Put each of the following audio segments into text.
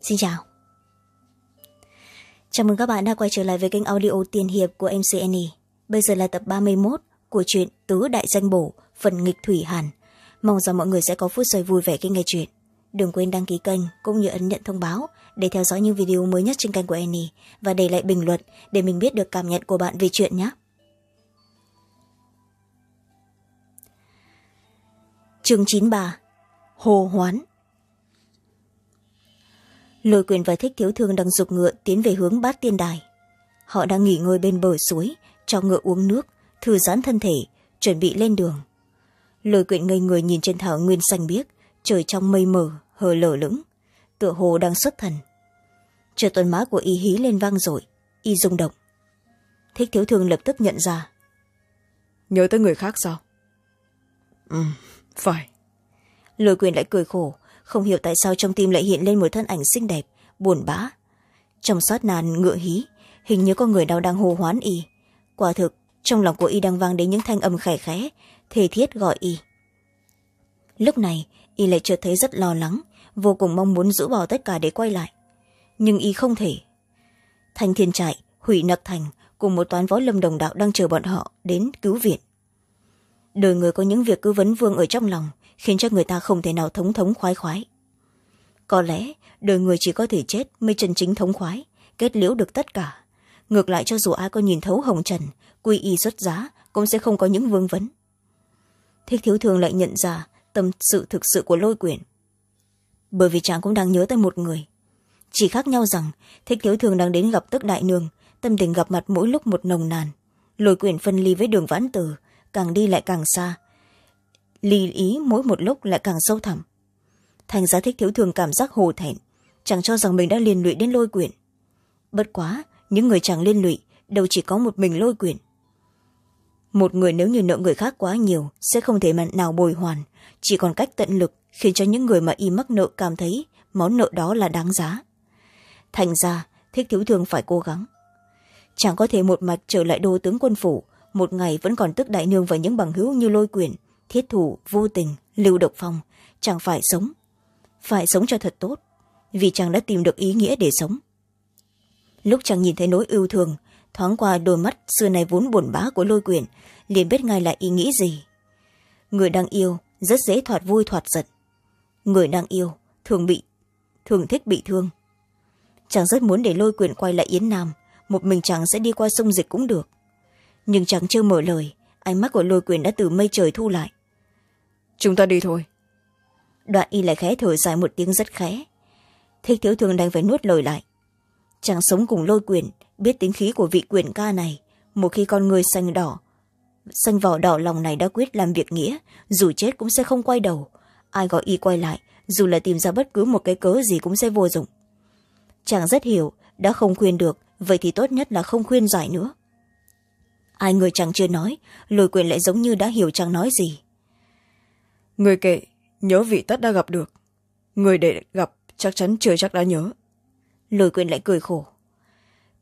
xin chào. Chào mừng các bạn đã quay trở lại với kênh audio tiền hiệp của mc mcne bây giờ là tập ba mươi một của truyện tứ đại danh bổ, phần nghịch thủy hàn. Mong rằng mọi người sẽ có phút giây vui vẻ khi nghe chuyện. Đừng quên đăng ký kênh cũng như ấn nhận thông báo để theo dõi những video mới nhất trên kênh của annie và để lại bình luận để mình biết được cảm nhận của bạn về chuyện nhé. Chương chín bà hồ hoán lôi quyền và thích thiếu thương đang dục ngựa tiến về hướng bát tiên đài. Họ đang nghỉ ngơi bên bờ suối cho ngựa uống nước thư giãn thân thể chuẩn bị lên đường. Lôi quyền ngây người nhìn trên thảo nguyên xanh biếc trời trong mây mờ hờ lở lững tựa hồ đang xuất thần. Chờ tuần má của y hí lên vang rồi y rung động. Thích thiếu thương lập tức nhận ra. Nhớ tới người khác sao? Ừ. Phải. Lôi quyền lại cười khổ không hiểu tại sao trong tim lại hiện lên một thân ảnh xinh đẹp, buồn bã. Trong xót nàn ngựa hí, hình như có người nào đang hô hoán y. Quả thực, trong lòng của y đang vang đến những thanh âm khẻ khẽ thề thiết gọi y. Lúc này, y lại chợt thấy rất lo lắng, vô cùng mong muốn giữ bỏ tất cả để quay lại. Nhưng y không thể. Thanh thiên trại, hủy nặc thành cùng một toán võ lâm đồng đạo đang chờ bọn họ đến cứu viện. Đời người có những việc cứ vấn vương ở trong lòng khiến cho người ta không thể nào thống thống khoái khoái. Có lẽ đời người chỉ có thể chết mới chân chính thống khoái, kết liễu được tất cả. Ngược lại cho dù ai có nhìn thấu hồng trần, quy y xuất giá, cũng sẽ không có những vương vấn. Thích thiếu thường lại nhận ra tâm sự thực sự của lôi quyển. Bởi vì chàng cũng đang nhớ tới một người. Chỉ khác nhau rằng, thích thiếu thường đang đến gặp tức đại nương, tâm tình gặp mặt mỗi lúc một nồng nàn. Lôi quyển phân ly với đường vãn tử càng đi lại càng xa ly ý mỗi một lúc lại càng sâu thẳm. Thành giá thích thiếu thường cảm giác hồ thẹn, chẳng cho rằng mình đã liên lụy đến lôi quyển. Bất quá, những người chẳng liên lụy đâu chỉ có một mình lôi quyển. Một người nếu như nợ người khác quá nhiều sẽ không thể mặn nào bồi hoàn, chỉ còn cách tận lực khiến cho những người mà y mắc nợ cảm thấy món nợ đó là đáng giá. Thành ra, thích thiếu thường phải cố gắng. Chẳng có thể một mạch trở lại đô tướng quân phủ, một ngày vẫn còn tức đại nương và những bằng hữu như lôi quyển thiết thủ vô tình, lưu độc phong chàng phải sống. Phải sống cho thật tốt, vì chàng đã tìm được ý nghĩa để sống. Lúc chàng nhìn thấy nỗi ưu thường thoáng qua đôi mắt xưa này vốn buồn bã của lôi quyền liền biết ngay là ý nghĩ gì. Người đang yêu rất dễ thoạt vui thoạt giận. Người đang yêu thường bị, thường thích bị thương. Chàng rất muốn để lôi quyền quay lại yến nam, một mình chàng sẽ đi qua sông dịch cũng được. Nhưng chàng chưa mở lời, ánh mắt của lôi quyền đã từ mây trời thu lại chúng ta đi thôi. Đoạn y lại khẽ thở dài một tiếng rất khẽ. Thích thiếu thường đành phải nuốt lời lại. Chàng sống cùng lôi quyền, biết tính khí của vị quyền ca này, một khi con người xanh đỏ, xanh vỏ đỏ lòng này đã quyết làm việc nghĩa, dù chết cũng sẽ không quay đầu. Ai gọi y quay lại, dù là tìm ra bất cứ một cái cớ gì cũng sẽ vô dụng. Chàng rất hiểu, đã không khuyên được, vậy thì tốt nhất là không khuyên giải nữa. Ai người chàng chưa nói, lôi quyền lại giống như đã hiểu chàng nói gì người kệ nhớ vị tất đã gặp được. Người để gặp, chắc chắn chưa chắc đã nhớ. Lôi quyền lại cười khổ.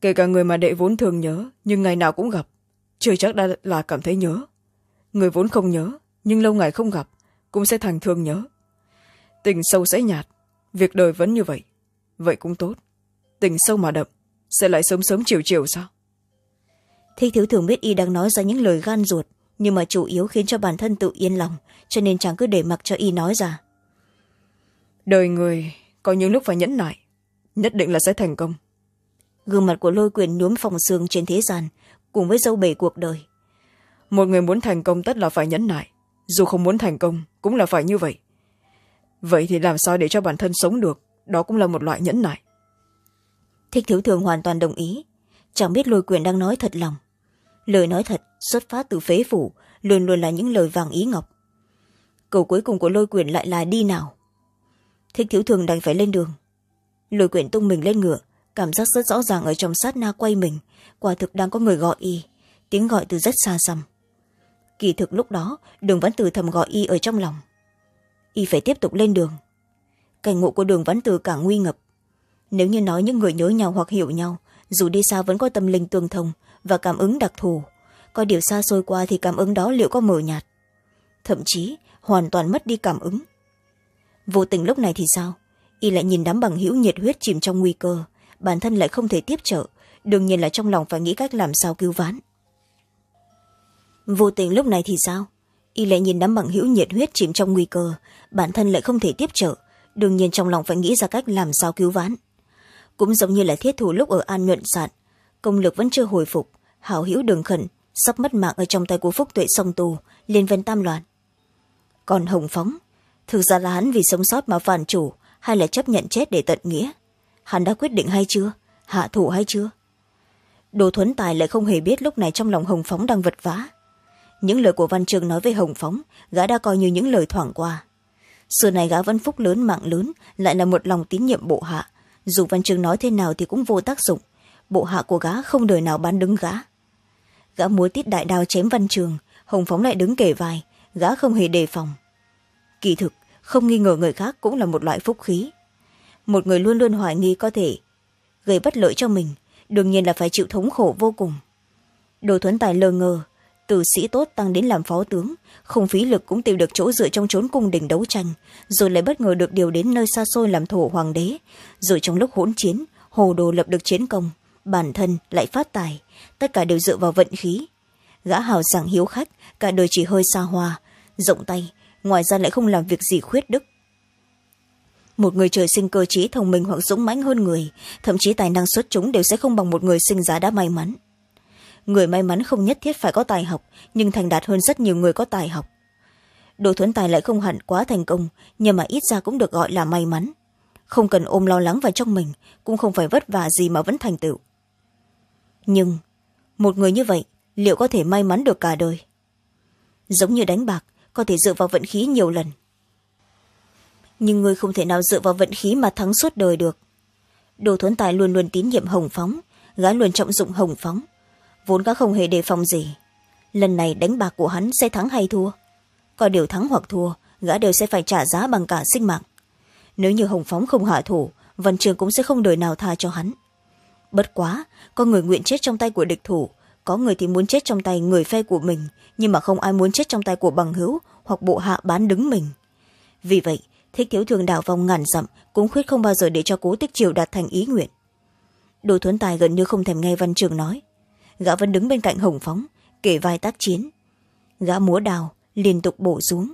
Kể cả người mà đệ vốn thường nhớ, nhưng ngày nào cũng gặp. Chưa chắc đã là cảm thấy nhớ. Người vốn không nhớ, nhưng lâu ngày không gặp, cũng sẽ thành thương nhớ. Tình sâu sẽ nhạt, việc đời vẫn như vậy. Vậy cũng tốt. Tình sâu mà đậm, sẽ lại sớm sớm chiều chiều sao? Thích thiếu thường biết y đang nói ra những lời gan ruột nhưng mà chủ yếu khiến cho bản thân tự yên lòng cho nên chẳng cứ để mặc cho y nói ra. Đời người có những lúc phải nhẫn nại nhất định là sẽ thành công. Gương mặt của lôi quyền nhuốm phòng xương trên thế gian cùng với dâu bể cuộc đời. Một người muốn thành công tất là phải nhẫn nại dù không muốn thành công cũng là phải như vậy. Vậy thì làm sao để cho bản thân sống được đó cũng là một loại nhẫn nại. Thích thiếu thường hoàn toàn đồng ý. Chẳng biết lôi quyền đang nói thật lòng lời nói thật, xuất phát từ phế phủ, luôn luôn là những lời vàng ý ngọc. Câu cuối cùng của lôi quyền lại là đi nào? Thích thiếu thường đành phải lên đường. Lôi quyền tung mình lên ngựa, cảm giác rất rõ ràng ở trong sát na quay mình. Quả thực đang có người gọi y, tiếng gọi từ rất xa xăm. Kỳ thực lúc đó, đường vẫn từ thầm gọi y ở trong lòng. Y phải tiếp tục lên đường. Cảnh ngộ của đường vẫn từ càng nguy ngập. Nếu như nói những người nhớ nhau hoặc hiểu nhau, dù đi xa vẫn có tâm linh tương thông và cảm ứng đặc thù. Có điều xa xôi qua thì cảm ứng đó liệu có mờ nhạt. Thậm chí, hoàn toàn mất đi cảm ứng. Vô tình lúc này thì sao? Y lại nhìn đám bằng hữu nhiệt huyết chìm trong nguy cơ. Bản thân lại không thể tiếp trợ. Đương nhiên là trong lòng phải nghĩ cách làm sao cứu vãn. Vô tình lúc này thì sao? Y lại nhìn đám bằng hữu nhiệt huyết chìm trong nguy cơ. Bản thân lại không thể tiếp trợ. Đương nhiên trong lòng phải nghĩ ra cách làm sao cứu vãn. Cũng giống như là thiết thủ lúc ở an nhuận sạn, công lực vẫn chưa hồi phục hảo hữu đường khẩn, sắp mất mạng ở trong tay của phúc tuệ song tù liên vân tam loạn. Còn hồng phóng, thực ra là hắn vì sống sót mà phản chủ, hay là chấp nhận chết để tận nghĩa? Hắn đã quyết định hay chưa? Hạ thủ hay chưa? Đồ thuấn tài lại không hề biết lúc này trong lòng hồng phóng đang vật vã. Những lời của văn trường nói với hồng phóng, gã đã coi như những lời thoảng qua. Xưa này gã vẫn phúc lớn, mạng lớn, lại là một lòng tín nhiệm bộ hạ. Dù văn trường nói thế nào thì cũng vô tác dụng bộ hạ của gã không đời nào bán đứng gã. Gã múa tít đại đao chém văn trường hồng phóng lại đứng kể vai gã không hề đề phòng. Kỳ thực không nghi ngờ người khác cũng là một loại phúc khí. Một người luôn luôn hoài nghi có thể gây bất lợi cho mình đương nhiên là phải chịu thống khổ vô cùng. Đồ thuấn tài lờ ngờ, từ sĩ tốt tăng đến làm phó tướng không phí lực cũng tìm được chỗ dựa trong trốn cung đình đấu tranh rồi lại bất ngờ được điều đến nơi xa xôi làm thổ hoàng đế rồi trong lúc hỗn chiến hồ đồ lập được chiến công bản thân lại phát tài, tất cả đều dựa vào vận khí. Gã hào sảng hiếu khách, cả đời chỉ hơi xa hoa, rộng tay, ngoài ra lại không làm việc gì khuyết đức. Một người trời sinh cơ trí, thông minh hoặc dũng mãnh hơn người, thậm chí tài năng xuất chúng đều sẽ không bằng một người sinh ra đã may mắn. Người may mắn không nhất thiết phải có tài học, nhưng thành đạt hơn rất nhiều người có tài học. Đồ thuấn tài lại không hẳn quá thành công, nhưng mà ít ra cũng được gọi là may mắn. Không cần ôm lo lắng vào trong mình, cũng không phải vất vả gì mà vẫn thành tựu nhưng, một người như vậy, liệu có thể may mắn được cả đời? Giống như đánh bạc, có thể dựa vào vận khí nhiều lần. Nhưng người không thể nào dựa vào vận khí mà thắng suốt đời được. Đồ thuấn tài luôn luôn tín nhiệm hồng phóng, gã luôn trọng dụng hồng phóng. Vốn gã không hề đề phòng gì. Lần này đánh bạc của hắn sẽ thắng hay thua. Có điều thắng hoặc thua, gã đều sẽ phải trả giá bằng cả sinh mạng. Nếu như hồng phóng không hạ thủ, văn trường cũng sẽ không đời nào tha cho hắn bất quá, có người nguyện chết trong tay của địch thủ, có người thì muốn chết trong tay người phe của mình, nhưng mà không ai muốn chết trong tay của bằng hữu hoặc bộ hạ bán đứng mình. Vì vậy, thích thiếu thường đảo vòng ngàn dặm, cũng khuyết không bao giờ để cho cố tích triều đạt thành ý nguyện. Đồ thuấn tài gần như không thèm nghe văn trường nói. Gã vẫn đứng bên cạnh hồng phóng, kể vai tác chiến. Gã múa đào, liên tục bổ xuống.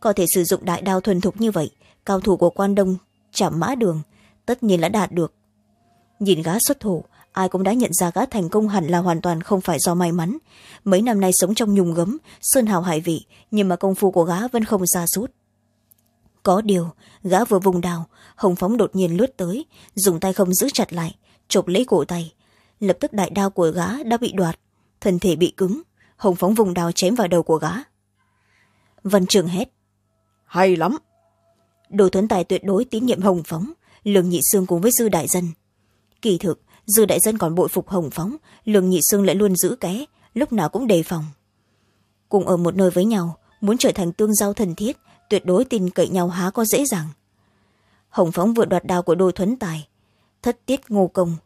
Có thể sử dụng đại đao thuần thục như vậy, cao thủ của quan đông chạm mã đường, tất nhiên đã đạt được nhìn gã xuất thủ ai cũng đã nhận ra gã thành công hẳn là hoàn toàn không phải do may mắn. Mấy năm nay sống trong nhung gấm sơn hào hải vị nhưng mà công phu của gã vẫn không xa suốt có điều gã vừa vùng đào hồng phóng đột nhiên lướt tới dùng tay không giữ chặt lại chộp lấy cổ tay. Lập tức đại đao của gã đã bị đoạt thân thể bị cứng hồng phóng vùng đào chém vào đầu của gã. Văn trường hét. Hay lắm! Đồ tuấn tài tuyệt đối tín nhiệm hồng phóng lương nhị sương cùng với dư đại dân kỳ thực dư đại dân còn bội phục hồng phóng, lương nhị sương lại luôn giữ ké lúc nào cũng đề phòng. Cùng ở một nơi với nhau, muốn trở thành tương giao thân thiết, tuyệt đối tin cậy nhau há có dễ dàng. Hồng phóng vừa đoạt đao của đôi thuấn tài, thất tiết ngô công.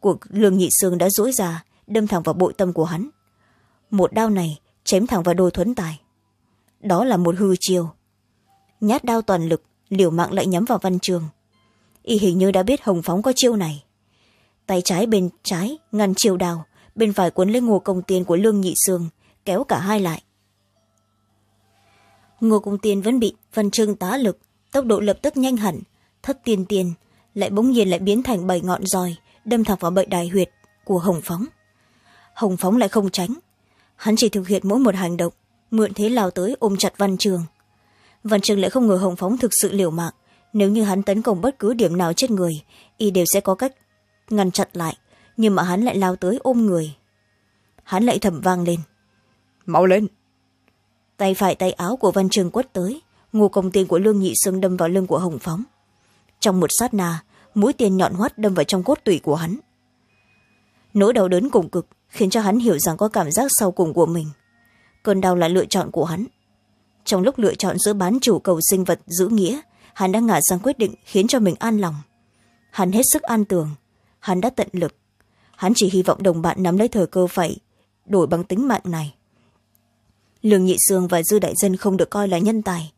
Của lương nhị sương đã dỗi ra, đâm thẳng vào bội tâm của hắn. Một đao này chém thẳng vào đôi thuấn tài. Đó là một hư chiêu. Nhát đao toàn lực, liều mạng lại nhắm vào văn trường. Y hình như đã biết hồng phóng có chiêu này tay trái bên trái, ngăn chiều đào, bên phải quấn lấy ngô công tiên của lương nhị sương, kéo cả hai lại. Ngô công tiên vẫn bị văn trương tá lực, tốc độ lập tức nhanh hẳn, thất tiên tiên, lại bỗng nhiên lại biến thành bảy ngọn roi, đâm thẳng vào bậy đài huyệt của hồng phóng. Hồng phóng lại không tránh. Hắn chỉ thực hiện mỗi một hành động, mượn thế lao tới ôm chặt văn trường văn trường lại không ngờ hồng phóng thực sự liều mạng. Nếu như hắn tấn công bất cứ điểm nào trên người, y đều sẽ có cách ngăn chặn lại nhưng mà hắn lại lao tới ôm người. Hắn lại thầm vang lên. Mau lên! Tay phải tay áo của văn trường quất tới ngô công tiền của lương nhị sương đâm vào lưng của hồng phóng. Trong một sát na mũi tiền nhọn hoắt đâm vào trong cốt tủy của hắn. Nỗi đau đớn cùng cực khiến cho hắn hiểu rằng có cảm giác sau cùng của mình. Cơn đau là lựa chọn của hắn. Trong lúc lựa chọn giữa bán chủ cầu sinh vật giữ nghĩa hắn đã ngả sang quyết định khiến cho mình an lòng. Hắn hết sức an tường hắn đã tận lực. Hắn chỉ hy vọng đồng bạn nắm lấy thời cơ phải đổi bằng tính mạng này. Lương nhị sương và dư đại dân không được coi là nhân tài.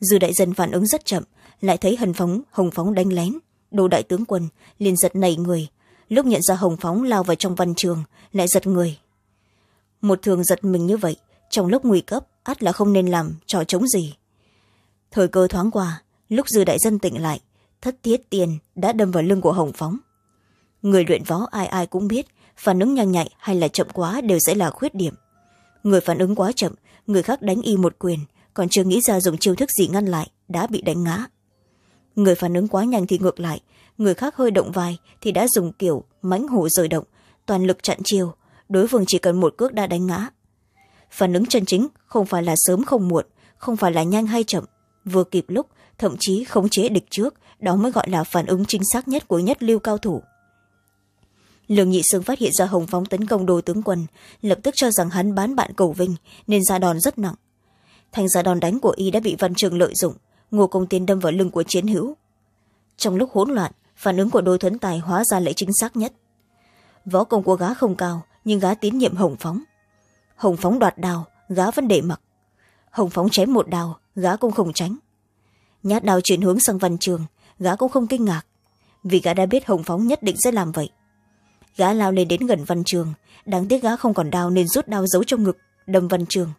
Dư đại dân phản ứng rất chậm, lại thấy hần phóng, hồng phóng đánh lén. Đồ đại tướng quân liền giật nảy người. Lúc nhận ra hồng phóng lao vào trong văn trường, lại giật người. Một thường giật mình như vậy, trong lúc nguy cấp, ắt là không nên làm trò chống gì. Thời cơ thoáng qua, lúc dư đại dân tỉnh lại, thất thiết tiền đã đâm vào lưng của hồng phóng người luyện võ ai ai cũng biết, phản ứng nhanh nhạy hay là chậm quá đều sẽ là khuyết điểm. Người phản ứng quá chậm, người khác đánh y một quyền, còn chưa nghĩ ra dùng chiêu thức gì ngăn lại, đã bị đánh ngã. Người phản ứng quá nhanh thì ngược lại, người khác hơi động vai thì đã dùng kiểu mãnh hổ rời động, toàn lực chặn chiêu, đối phương chỉ cần một cước đã đánh ngã. Phản ứng chân chính không phải là sớm không muộn, không phải là nhanh hay chậm, vừa kịp lúc, thậm chí khống chế địch trước, đó mới gọi là phản ứng chính xác nhất của nhất lưu cao thủ lương nhị sương phát hiện ra hồng phóng tấn công đồ tướng quân, lập tức cho rằng hắn bán bạn cầu vinh, nên ra đòn rất nặng. Thành ra đòn đánh của y đã bị văn trường lợi dụng, ngô công tiên đâm vào lưng của chiến hữu. Trong lúc hỗn loạn, phản ứng của đôi thuấn tài hóa ra lại chính xác nhất. Võ công của gá không cao, nhưng gá tín nhiệm hồng phóng hồng phóng đoạt đào, gá vẫn để mặc. Hồng phóng chém một đào, gá cũng không tránh. Nhát đào chuyển hướng sang văn trường, gá cũng không kinh ngạc. Vì gã đã biết hồng phóng nhất định sẽ làm vậy gã lao lên đến gần văn trường. Đáng tiếc gã không còn đao nên rút đao giấu trong ngực, đâm văn trường.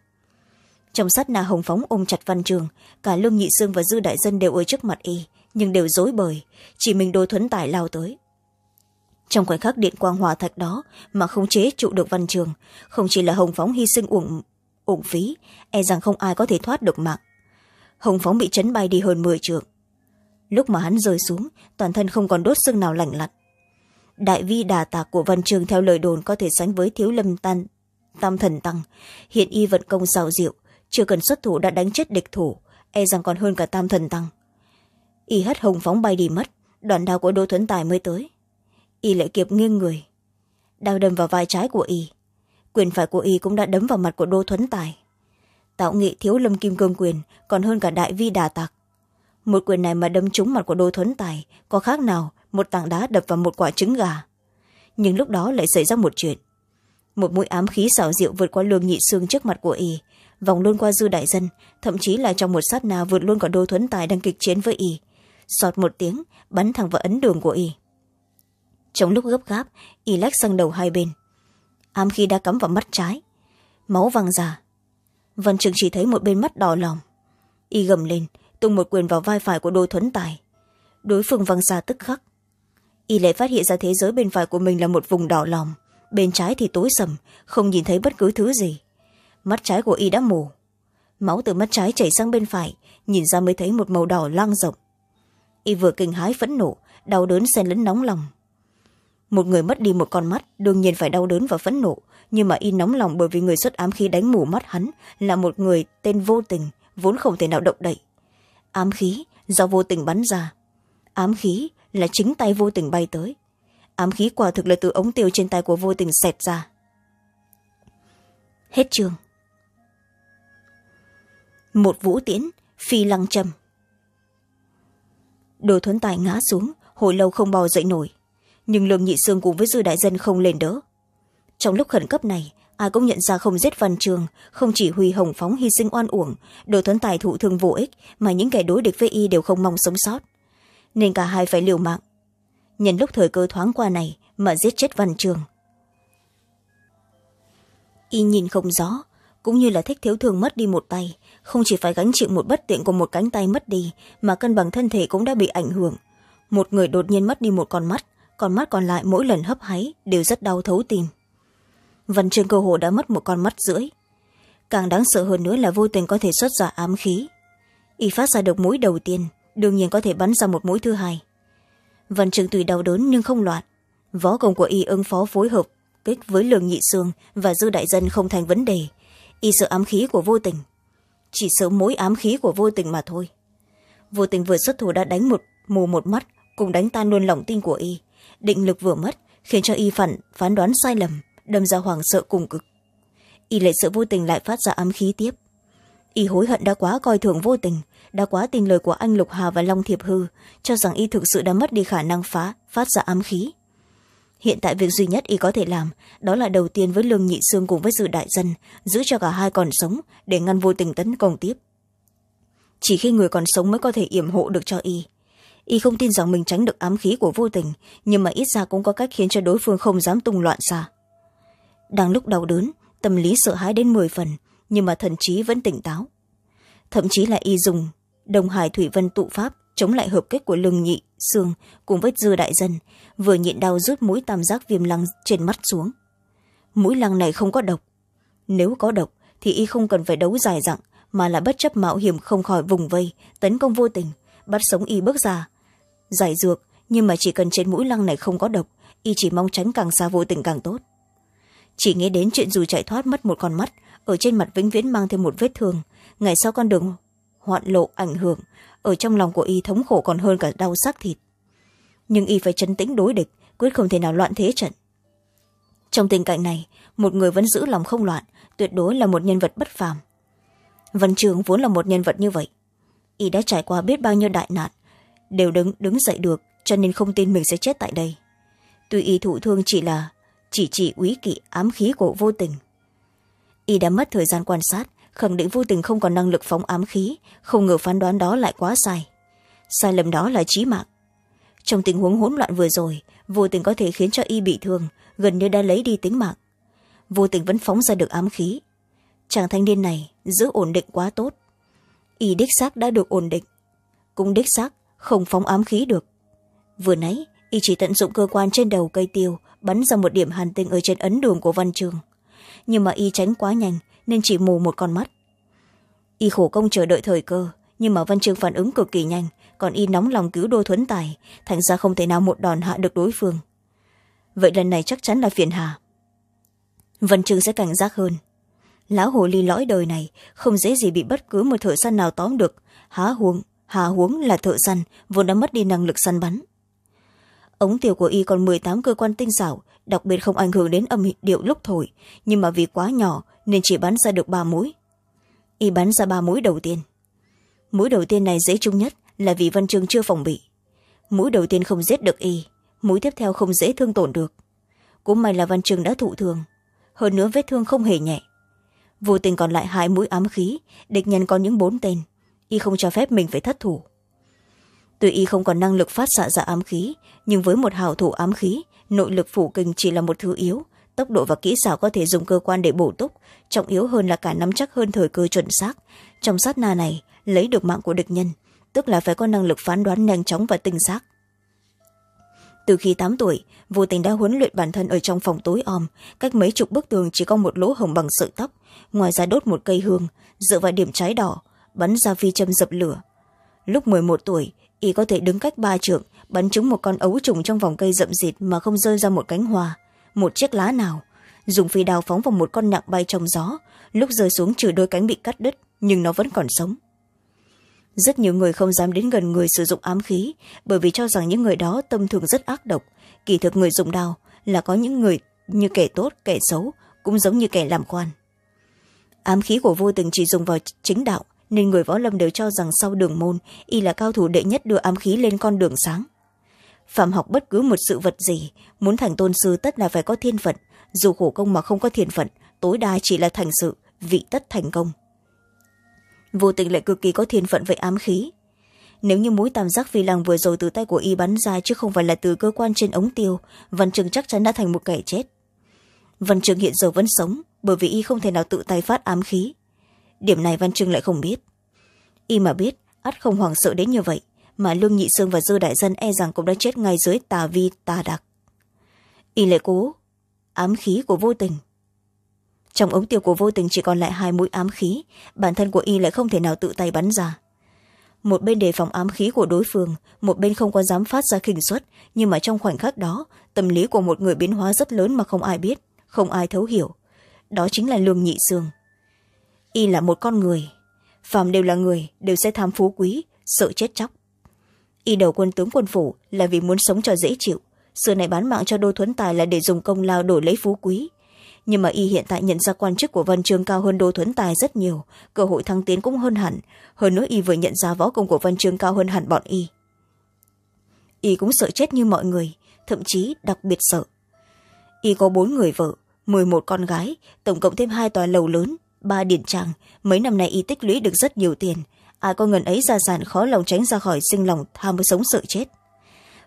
Trong sát na hồng phóng ôm chặt văn trường, cả lương nhị sương và dư đại dân đều ở trước mặt y, nhưng đều dối bời, chỉ mình đôi thuấn tải lao tới. Trong khoảnh khắc điện quang hòa thạch đó mà không chế trụ được văn trường, không chỉ là hồng phóng hy sinh uổng uổng phí e rằng không ai có thể thoát được mạng. Hồng phóng bị chấn bay đi hơn mười trượng. Lúc mà hắn rơi xuống, toàn thân không còn đốt xương nào lành lặn đại vi đà tạc của văn trường theo lời đồn có thể sánh với thiếu lâm tan, tam thần tăng. Hiện y vận công xào diệu chưa cần xuất thủ đã đánh chết địch thủ e rằng còn hơn cả tam thần tăng. Y hất hồng phóng bay đi mất, đoạn đao của đỗ thuấn tài mới tới. Y lại kịp nghiêng người, đao đâm vào vai trái của y. Quyền phải của y cũng đã đấm vào mặt của đỗ thuấn tài. Tạo nghị thiếu lâm kim cương quyền, còn hơn cả đại vi đà tạc. Một quyền này mà đâm trúng mặt của đỗ thuấn tài, có khác nào một tảng đá đập vào một quả trứng gà. Nhưng lúc đó lại xảy ra một chuyện. Một mũi ám khí xảo diệu vượt qua lương nhị xương trước mặt của y, vòng luôn qua dư đại dân, thậm chí là trong một sát na vượt luôn cả đô thuấn tài đang kịch chiến với y. Sọt một tiếng, bắn thẳng vào ấn đường của y. Trong lúc gấp gáp, y lách sang đầu hai bên. Ám khí đã cắm vào mắt trái. Máu văng ra. Văn trường chỉ thấy một bên mắt đỏ lòng y gầm lên, tung một quyền vào vai phải của đô thuấn tài. Đối phương văng ra tức khắc y lại phát hiện ra thế giới bên phải của mình là một vùng đỏ lòng bên trái thì tối sầm, không nhìn thấy bất cứ thứ gì. Mắt trái của y đã mù. Máu từ mắt trái chảy sang bên phải, nhìn ra mới thấy một màu đỏ loang rộng. Y vừa kinh hái phẫn nộ, đau đớn xen lẫn nóng lòng. Một người mất đi một con mắt đương nhiên phải đau đớn và phẫn nộ, nhưng mà y nóng lòng bởi vì người xuất ám khí đánh mù mắt hắn là một người tên vô tình, vốn không thể nào động đậy. Ám khí do vô tình bắn ra ám khí là chính tay vô tình bay tới. Ám khí quả thực là từ ống tiêu trên tay của vô tình xẹt ra. Hết chương. Một vũ tiễn, phi lăng châm đồ thuấn tài ngã xuống, hồi lâu không bò dậy nổi. Nhưng lương nhị sương cùng với dư đại dân không lên đỡ. Trong lúc khẩn cấp này, ai cũng nhận ra không giết văn trường, không chỉ huy hồng phóng hy sinh oan uổng, đồ thuấn tài thụ thương vô ích mà những kẻ đối địch với y đều không mong sống sót nên cả hai phải liều mạng. Nhân lúc thời cơ thoáng qua này mà giết chết văn trường. Y nhìn không rõ, cũng như là thích thiếu thường mất đi một tay, không chỉ phải gánh chịu một bất tiện của một cánh tay mất đi, mà cân bằng thân thể cũng đã bị ảnh hưởng. Một người đột nhiên mất đi một con mắt con mắt còn lại mỗi lần hấp háy đều rất đau thấu tim. Văn trường cơ hồ đã mất một con mắt rưỡi. Càng đáng sợ hơn nữa là vô tình có thể xuất ra ám khí. Y phát ra được mũi đầu tiên đương nhiên có thể bắn ra một mũi thứ hai. Văn trường tùy đau đớn nhưng không loạn. Võ công của y ứng phó phối hợp kích với lường nhị xương và dư đại dân không thành vấn đề. Y sợ ám khí của vô tình. Chỉ sợ mỗi ám khí của vô tình mà thôi. Vô tình vừa xuất thủ đã đánh một, mù một mắt, cùng đánh tan luôn lòng tin của y. Định lực vừa mất, khiến cho y phản, phán đoán sai lầm, đâm ra hoảng sợ cùng cực. Y lại sợ vô tình lại phát ra ám khí tiếp y hối hận đã quá coi thường vô tình, đã quá tin lời của anh lục hà và long thiệp hư, cho rằng y thực sự đã mất đi khả năng phá, phát ra ám khí. Hiện tại việc duy nhất y có thể làm, đó là đầu tiên với lương nhị sương cùng với dự đại dân, giữ cho cả hai còn sống, để ngăn vô tình tấn công tiếp. Chỉ khi người còn sống mới có thể yểm hộ được cho y. Y không tin rằng mình tránh được ám khí của vô tình, nhưng mà ít ra cũng có cách khiến cho đối phương không dám tung loạn xa đang lúc đau đớn, tâm lý sợ hãi đến mười phần nhưng mà thần trí vẫn tỉnh táo. Thậm chí là y dùng đồng hải thủy vân tụ pháp chống lại hợp kích của lưng nhị, xương cùng với dư đại dân, vừa nhịn đau rút mũi tam giác viêm lăng trên mắt xuống. Mũi lăng này không có độc. Nếu có độc thì y không cần phải đấu dài dặn, mà là bất chấp mạo hiểm không khỏi vùng vây, tấn công vô tình, bắt sống y bước ra. Giải dược, nhưng mà chỉ cần trên mũi lăng này không có độc, y chỉ mong tránh càng xa vô tình càng tốt. Chỉ nghĩ đến chuyện dù chạy thoát mất một con mắt ở trên mặt vĩnh viễn mang thêm một vết thương. Ngày sau con đường hoạn lộ ảnh hưởng, ở trong lòng của y thống khổ còn hơn cả đau xác thịt. Nhưng y phải chấn tĩnh đối địch, quyết không thể nào loạn thế trận. Trong tình cảnh này, một người vẫn giữ lòng không loạn, tuyệt đối là một nhân vật bất phàm. Văn trường vốn là một nhân vật như vậy. Y đã trải qua biết bao nhiêu đại nạn, đều đứng đứng dậy được, cho nên không tin mình sẽ chết tại đây. Tuy y thụ thương chỉ là, chỉ chỉ úy kỵ ám khí của vô tình y đã mất thời gian quan sát, khẳng định vô tình không còn năng lực phóng ám khí, không ngờ phán đoán đó lại quá sai. Sai lầm đó là trí mạng. Trong tình huống hỗn loạn vừa rồi, vô tình có thể khiến cho y bị thương, gần như đã lấy đi tính mạng. Vô tình vẫn phóng ra được ám khí. Chàng thanh niên này giữ ổn định quá tốt. Y đích xác đã được ổn định. Cũng đích xác không phóng ám khí được. Vừa nãy, y chỉ tận dụng cơ quan trên đầu cây tiêu, bắn ra một điểm hàn tinh ở trên ấn đường của văn trường nhưng mà y tránh quá nhanh, nên chỉ mù một con mắt. Y khổ công chờ đợi thời cơ, nhưng mà văn chương phản ứng cực kỳ nhanh, còn y nóng lòng cứu đô thuấn tài, thành ra không thể nào một đòn hạ được đối phương. Vậy lần này chắc chắn là phiền hà. Văn chương sẽ cảnh giác hơn. Lão hồ ly lõi đời này, không dễ gì bị bất cứ một thợ săn nào tóm được. Há huống hà huống là thợ săn, vốn đã mất đi năng lực săn bắn ống tiểu của y còn m tám cơ quan tinh xảo, đặc biệt không ảnh hưởng đến âm điệu lúc thổi, nhưng mà vì quá nhỏ nên chỉ bắn ra được ba mũi. Y bắn ra ba mũi đầu tiên. Mũi đầu tiên này dễ chung nhất là vì văn chương chưa phòng bị. Mũi đầu tiên không giết được y, mũi tiếp theo không dễ thương tổn được. Cũng may là văn chương đã thụ thường. hơn nữa vết thương không hề nhẹ. Vô tình còn lại hai mũi ám khí, địch nhân có những bốn tên, y không cho phép mình phải thất thủ. Tuy y không còn năng lực phát xạ ra ám khí nhưng với một hào thủ ám khí, nội lực phủ kinh chỉ là một thứ yếu. Tốc độ và kỹ xảo có thể dùng cơ quan để bổ túc, trọng yếu hơn là cả nắm chắc hơn thời cơ chuẩn xác. Trong sát na này, lấy được mạng của địch nhân, tức là phải có năng lực phán đoán nhanh chóng và tinh xác. Từ khi tám tuổi, vô tình đã huấn luyện bản thân ở trong phòng tối om. Cách mấy chục bức tường chỉ có một lỗ hồng bằng sợi tóc. Ngoài ra đốt một cây hương, dựa vào điểm cháy đỏ, bắn ra phi châm dập lửa. Lúc m một tuổi y có thể đứng cách ba trượng, bắn trúng một con ấu trùng trong vòng cây rậm rịt mà không rơi ra một cánh hoa, một chiếc lá nào. Dùng phi đào phóng vào một con nặng bay trong gió, lúc rơi xuống trừ đôi cánh bị cắt đứt, nhưng nó vẫn còn sống. Rất nhiều người không dám đến gần người sử dụng ám khí, bởi vì cho rằng những người đó tâm thường rất ác độc. Kỳ thực người dùng đao là có những người như kẻ tốt, kẻ xấu, cũng giống như kẻ làm quan. Ám khí của vô tình chỉ dùng vào chính đạo nên người võ lâm đều cho rằng sau đường môn, y là cao thủ đệ nhất đưa ám khí lên con đường sáng. Phạm học bất cứ một sự vật gì, muốn thành tôn sư tất là phải có thiên phận, dù khổ công mà không có thiên phận, tối đa chỉ là thành sự, vị tất thành công. Vô tình lại cực kỳ có thiên phận với ám khí. Nếu như mũi tam giác phi lăng vừa rồi từ tay của y bắn ra chứ không phải là từ cơ quan trên ống tiêu, văn trường chắc chắn đã thành một kẻ chết. Văn trường hiện giờ vẫn sống, bởi vì y không thể nào tự tay phát ám khí điểm này văn chương lại không biết. Y mà biết, ắt không hoảng sợ đến như vậy, mà lương nhị sương và dư đại dân e rằng cũng đã chết ngay dưới tà vi, tà đặc. Y lại cố ám khí của vô tình. Trong ống tiêu của vô tình chỉ còn lại hai mũi ám khí, bản thân của y lại không thể nào tự tay bắn ra. Một bên đề phòng ám khí của đối phương, một bên không có dám phát ra khinh suất, nhưng mà trong khoảnh khắc đó, tâm lý của một người biến hóa rất lớn mà không ai biết, không ai thấu hiểu. Đó chính là lương nhị sương y là một con người. Phàm đều là người đều sẽ tham phú quý, sợ chết chóc. Y đầu quân tướng quân phủ là vì muốn sống cho dễ chịu. Xưa này bán mạng cho đô thuấn tài là để dùng công lao đổi lấy phú quý. Nhưng mà y hiện tại nhận ra quan chức của văn chương cao hơn đô thuấn tài rất nhiều, cơ hội thăng tiến cũng hơn hẳn. Hơn nữa y vừa nhận ra võ công của văn chương cao hơn hẳn bọn y. Y cũng sợ chết như mọi người, thậm chí đặc biệt sợ. Y có bốn người vợ m một con gái, tổng cộng thêm hai tòa lầu lớn ba điển trang, mấy năm nay y tích lũy được rất nhiều tiền. Ai có ngần ấy gia sản khó lòng tránh ra khỏi sinh lòng tham sống sợ chết.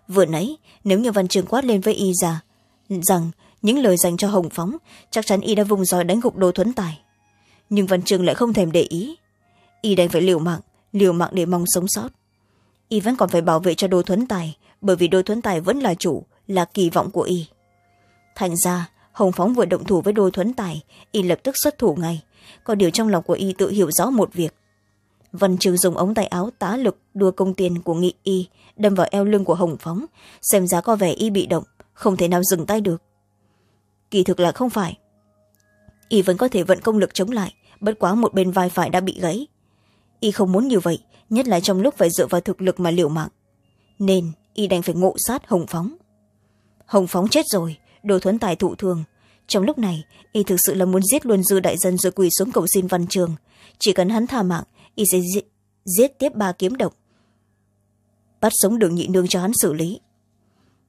Vừa nãy, nếu như văn trường quát lên với y già rằng những lời dành cho hồng phóng, chắc chắn y đã vùng roi đánh gục đồ thuấn tài. Nhưng văn trường lại không thèm để ý. Y đành phải liều mạng liều mạng để mong sống sót. Y vẫn còn phải bảo vệ cho đồ thuấn tài, bởi vì đồ thuấn tài vẫn là chủ, là kỳ vọng của y. Thành ra, hồng phóng vừa động thủ với đồ thuấn tài, y lập tức xuất thủ ngay có điều trong lòng của y tự hiểu rõ một việc. Văn trường dùng ống tay áo tá lực đua công tiền của nghị y, đâm vào eo lưng của hồng phóng, xem giá có vẻ y bị động, không thể nào dừng tay được. Kỳ thực là không phải. Y vẫn có thể vận công lực chống lại, bất quá một bên vai phải đã bị gãy. Y không muốn như vậy, nhất là trong lúc phải dựa vào thực lực mà liều mạng. Nên, y đành phải ngộ sát hồng phóng. Hồng phóng chết rồi, đồ thuấn tài thụ thường trong lúc này y thực sự là muốn giết luôn dư đại dân rồi quỳ xuống cầu xin văn trường. Chỉ cần hắn tha mạng y sẽ giết, giết tiếp ba kiếm độc bắt sống đường nhị nương cho hắn xử lý.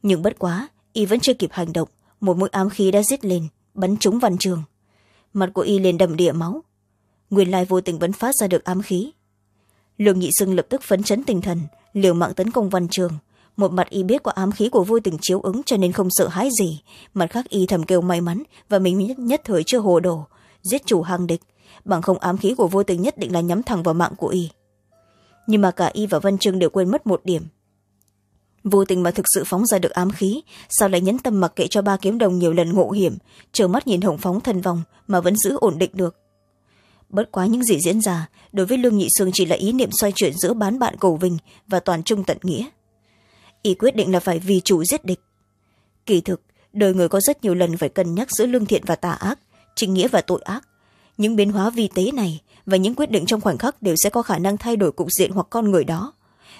Nhưng bất quá y vẫn chưa kịp hành động. Một mũi ám khí đã giết lên bắn trúng văn trường. Mặt của y liền đầm địa máu. Nguyên lai vô tình vẫn phát ra được ám khí. Lương nhị sưng lập tức phấn chấn tinh thần liều mạng tấn công văn trường một mặt y biết có ám khí của vô tình chiếu ứng cho nên không sợ hãi gì. Mặt khác y thầm kêu may mắn và mình nhất, nhất thời chưa hồ đồ giết chủ hàng địch. Bằng không ám khí của vô tình nhất định là nhắm thẳng vào mạng của y. Nhưng mà cả y và văn trương đều quên mất một điểm. Vô tình mà thực sự phóng ra được ám khí sao lại nhấn tâm mặc kệ cho ba kiếm đồng nhiều lần ngộ hiểm chờ mắt nhìn hồng phóng thân vòng mà vẫn giữ ổn định được? Bất quá những gì diễn ra đối với lương nhị sương chỉ là ý niệm xoay chuyển giữa bán bạn cầu vinh và toàn trung tận nghĩa y quyết định là phải vì chủ giết địch. Kỳ thực, đời người có rất nhiều lần phải cân nhắc giữa lương thiện và tà ác, chính nghĩa và tội ác. Những biến hóa vi tế này và những quyết định trong khoảnh khắc đều sẽ có khả năng thay đổi cục diện hoặc con người đó.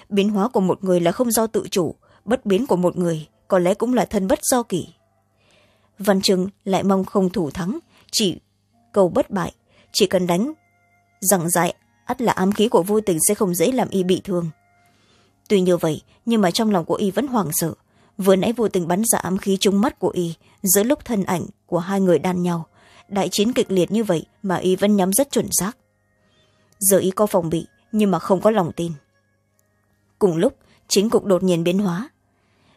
Biến hóa của một người là không do tự chủ, bất biến của một người có lẽ cũng là thân bất do kỷ. Văn trừng lại mong không thủ thắng, chỉ cầu bất bại, chỉ cần đánh rằng dại ắt là ám khí của vô tình sẽ không dễ làm y bị thương tuy như vậy, nhưng mà trong lòng của y vẫn hoảng sợ. Vừa nãy vô tình bắn ra ám khí trúng mắt của y, giữa lúc thân ảnh của hai người đan nhau. Đại chiến kịch liệt như vậy mà y vẫn nhắm rất chuẩn xác. Giờ y có phòng bị, nhưng mà không có lòng tin. Cùng lúc chính cục đột nhiên biến hóa.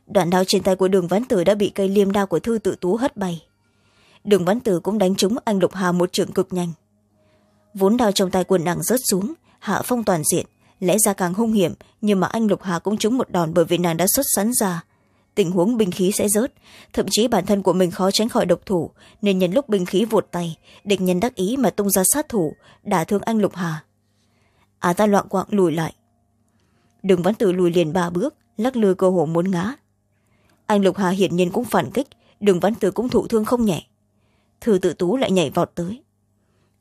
Đoạn đao trên tay của đường văn tử đã bị cây liêm đao của thư tự tú hất bay. Đường văn tử cũng đánh trúng anh lục hà một trường cực nhanh. Vốn đao trong tay quần nàng rớt xuống, hạ phong toàn diện lẽ ra càng hung hiểm, nhưng mà anh lục hà cũng trúng một đòn bởi vì nàng đã xuất sắn ra. Tình huống binh khí sẽ rớt, thậm chí bản thân của mình khó tránh khỏi độc thủ, nên nhân lúc binh khí vụt tay, địch nhân đắc ý mà tung ra sát thủ, đả thương anh lục hà. À ta loạn quạng lùi lại. Đường văn tử lùi liền ba bước, lắc lư cơ hồ muốn ngã. Anh lục hà hiển nhiên cũng phản kích, đường văn tử cũng thụ thương không nhẹ. Thư tự tú lại nhảy vọt tới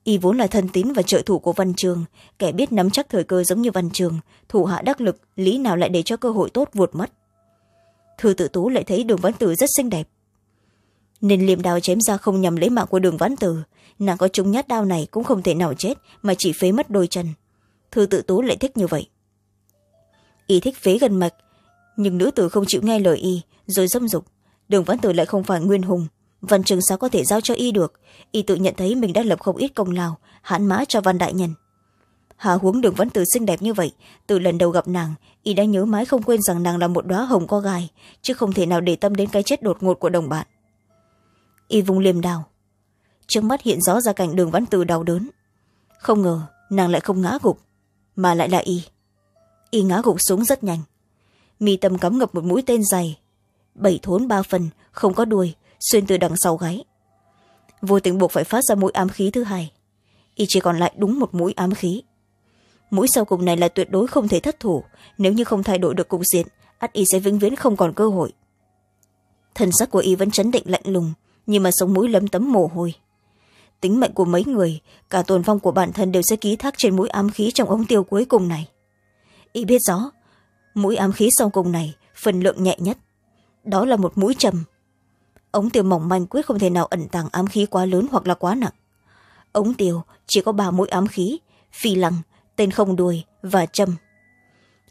y vốn là thân tín và trợ thủ của văn trường. Kẻ biết nắm chắc thời cơ giống như văn trường, thủ hạ đắc lực, lý nào lại để cho cơ hội tốt vụt mất. Thư tự tú lại thấy đường văn tử rất xinh đẹp. Nên liềm đao chém ra không nhằm lấy mạng của đường văn tử. Nàng có trúng nhát đao này cũng không thể nào chết, mà chỉ phế mất đôi chân. Thư tự tú lại thích như vậy. Y thích phế gần mạch, nhưng nữ tử không chịu nghe lời y, rồi dâm dục. Đường văn tử lại không phải nguyên hùng văn trường sao có thể giao cho y được. Y tự nhận thấy mình đã lập không ít công lao, hãn mã cho văn đại nhân. Hà huống đường văn tử xinh đẹp như vậy. Từ lần đầu gặp nàng, y đã nhớ mãi không quên rằng nàng là một đoá hồng có gai, chứ không thể nào để tâm đến cái chết đột ngột của đồng bạn. Y vùng liềm đào. Trước mắt hiện rõ ra cảnh đường văn tử đau đớn. Không ngờ, nàng lại không ngã gục, mà lại là y. Y ngã gục xuống rất nhanh. Mi tâm cắm ngập một mũi tên dày, bảy thốn ba phần, không có đuôi xuyên từ đằng sau gáy. Vô tình buộc phải phát ra mũi ám khí thứ hai. Y chỉ còn lại đúng một mũi ám khí. Mũi sau cùng này là tuyệt đối không thể thất thủ. Nếu như không thay đổi được cục diện, ắt y sẽ vĩnh viễn không còn cơ hội. Thần sắc của y vẫn chấn định lạnh lùng, nhưng mà sống mũi lấm tấm mồ hôi. Tính mệnh của mấy người, cả tồn vong của bản thân đều sẽ ký thác trên mũi ám khí trong ống tiêu cuối cùng này. Y biết rõ, mũi ám khí sau cùng này, phần lượng nhẹ nhất. Đó là một mũi trầm ống tiêu mỏng manh quyết không thể nào ẩn tàng ám khí quá lớn hoặc là quá nặng. Ống tiêu chỉ có ba mũi ám khí, phi lăng, tên không đuôi và châm.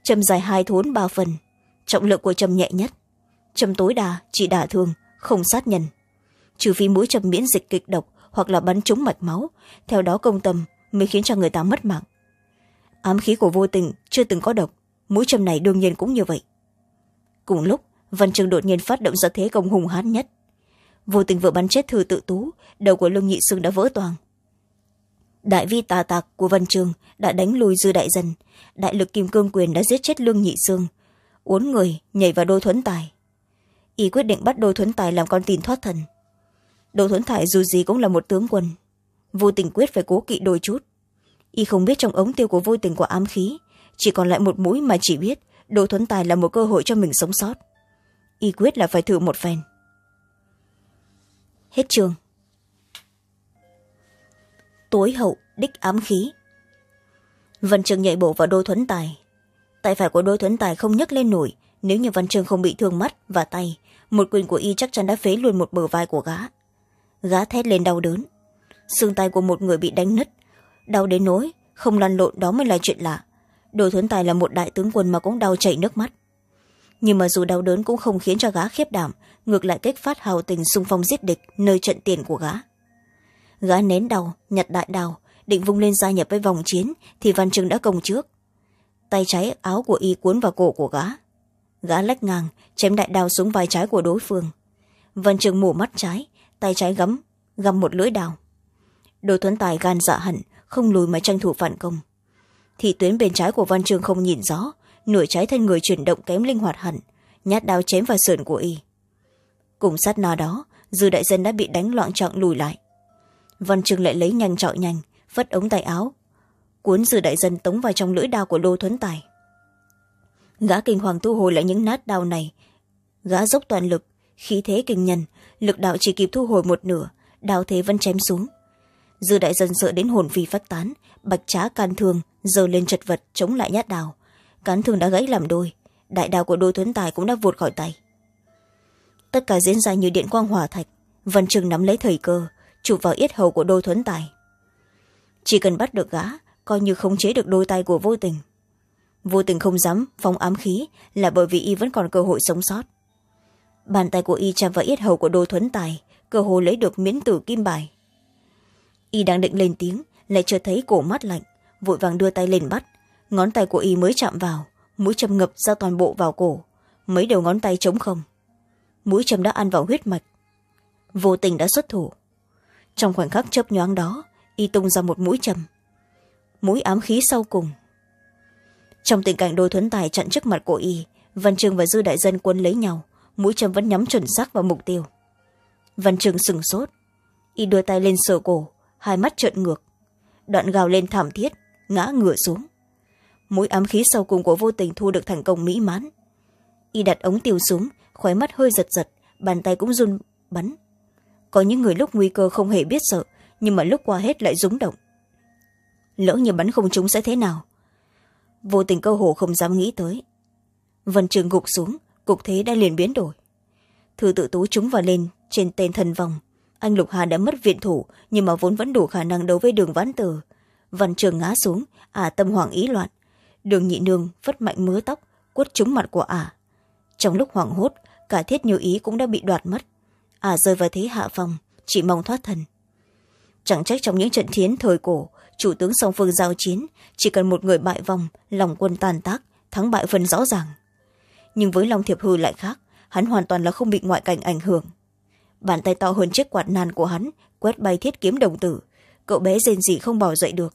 Châm dài hai thốn ba phần, trọng lượng của châm nhẹ nhất. Châm tối đa chỉ đả thương, không sát nhân. Trừ phi mũi châm miễn dịch kịch độc hoặc là bắn trúng mạch máu, theo đó công tâm mới khiến cho người ta mất mạng. Ám khí của vô tình chưa từng có độc, mũi châm này đương nhiên cũng như vậy. Cùng lúc, văn trường đột nhiên phát động ra thế công hùng hán nhất vô tình vừa bắn chết thư tự tú, đầu của lương nhị sương đã vỡ toang đại vi tà tạc của văn trường đã đánh lùi dư đại dân. Đại lực kim cương quyền đã giết chết lương nhị sương. Uốn người, nhảy vào đô thuấn tài. Y quyết định bắt đô thuấn tài làm con tin thoát thần. Đô thuấn tài dù gì cũng là một tướng quân. Vô tình quyết phải cố kỵ đôi chút. Y không biết trong ống tiêu của vô tình của ám khí, chỉ còn lại một mũi mà chỉ biết đỗ thuấn tài là một cơ hội cho mình sống sót. Y quyết là phải thử một phen hết trường. Tối hậu, đích ám khí. Văn trường nhảy bổ vào đôi thuấn tài. Tay phải của đôi thuấn tài không nhấc lên nổi, nếu như văn trường không bị thương mắt và tay, một quyền của y chắc chắn đã phế luôn một bờ vai của gã. Gã thét lên đau đớn. Xương tay của một người bị đánh nứt. Đau đến nỗi không lăn lộn đó mới là chuyện lạ. Đôi thuấn tài là một đại tướng quân mà cũng đau chảy nước mắt nhưng mà dù đau đớn cũng không khiến cho gã khiếp đảm, ngược lại kích phát hào tình xung phong giết địch nơi trận tiền của gã. Gã nén đau, nhặt đại đào định vung lên gia nhập với vòng chiến thì văn trưng đã công trước. Tay trái áo của y cuốn vào cổ của gã. Gã lách ngang, chém đại đào xuống vai trái của đối phương. Văn trưng mổ mắt trái, tay trái gắm găm một lưỡi đào đồ thuấn tài gan dạ hận không lùi mà tranh thủ phản công. Thị tuyến bên trái của văn trường không nhìn rõ nửa trái thân người chuyển động kém linh hoạt hẳn, nhát đao chém vào sườn của y. Cùng sát na đó, dư đại dân đã bị đánh loạn trọng lùi lại. Văn trường lại lấy nhanh trọi nhanh phất ống tay áo, cuốn dư đại dân tống vào trong lưỡi đao của lô thuấn tài. Gã kinh hoàng thu hồi lại những nát đao này. Gã dốc toàn lực, khí thế kinh nhân, lực đạo chỉ kịp thu hồi một nửa, đao thế vẫn chém xuống. Dư đại dân sợ đến hồn phi phách tán, bạch trá can thương giơ lên chật vật, chống lại nhát đào cán thương đã gãy làm đôi. Đại đào của đôi thuấn tài cũng đã vụt khỏi tay. Tất cả diễn ra như điện quang hỏa thạch. Văn trừng nắm lấy thời cơ, chụp vào yết hầu của đôi thuấn tài. Chỉ cần bắt được gã, coi như khống chế được đôi tay của vô tình. Vô tình không dám phóng ám khí là bởi vì y vẫn còn cơ hội sống sót. Bàn tay của y chạm vào yết hầu của đôi thuấn tài, cơ hồ lấy được miễn tử kim bài. Y đang định lên tiếng, lại chợt thấy cổ mắt lạnh, vội vàng đưa tay lên bắt ngón tay của y mới chạm vào, mũi châm ngập ra toàn bộ vào cổ. Mấy đầu ngón tay trống không. Mũi châm đã ăn vào huyết mạch. Vô tình đã xuất thủ. Trong khoảnh khắc chớp nhoáng đó, y tung ra một mũi châm. Mũi ám khí sau cùng. Trong tình cảnh đôi thuấn tài chặn trước mặt của y, văn trường và dư đại dân quân lấy nhau, mũi châm vẫn nhắm chuẩn xác vào mục tiêu. Văn trường sừng sốt. Y đưa tay lên sờ cổ, hai mắt trợn ngược. Đoạn gào lên thảm thiết, ngã ngửa xuống mũi ám khí sau cùng của vô tình thu được thành công mỹ mãn. Y đặt ống tiêu xuống khóe mắt hơi giật giật, bàn tay cũng run bắn. Có những người lúc nguy cơ không hề biết sợ, nhưng mà lúc qua hết lại rúng động. Lỡ như bắn không trúng sẽ thế nào? Vô tình cơ hồ không dám nghĩ tới. Vân trường gục xuống, cục thế đã liền biến đổi. Thư tự tú trúng vào lên, trên tên thần vòng. Anh lục hà đã mất viện thủ, nhưng mà vốn vẫn đủ khả năng đấu với đường ván tử. Văn trường ngã xuống ả tâm hoảng ý loạn đường nhị nương phất mạnh mớ tóc, quất trúng mặt của ả. Trong lúc hoảng hốt, cả thiết như ý cũng đã bị đoạt mất. Ả rơi vào thế hạ phòng, chỉ mong thoát thân. Chẳng trách trong những trận chiến thời cổ, chủ tướng song phương giao chiến, chỉ cần một người bại vòng, lòng quân tàn tác, thắng bại phần rõ ràng. Nhưng với long thiệp hư lại khác, hắn hoàn toàn là không bị ngoại cảnh ảnh hưởng. Bàn tay to hơn chiếc quạt nàn của hắn, quét bay thiết kiếm đồng tử, cậu bé rên gì không bỏ dậy được.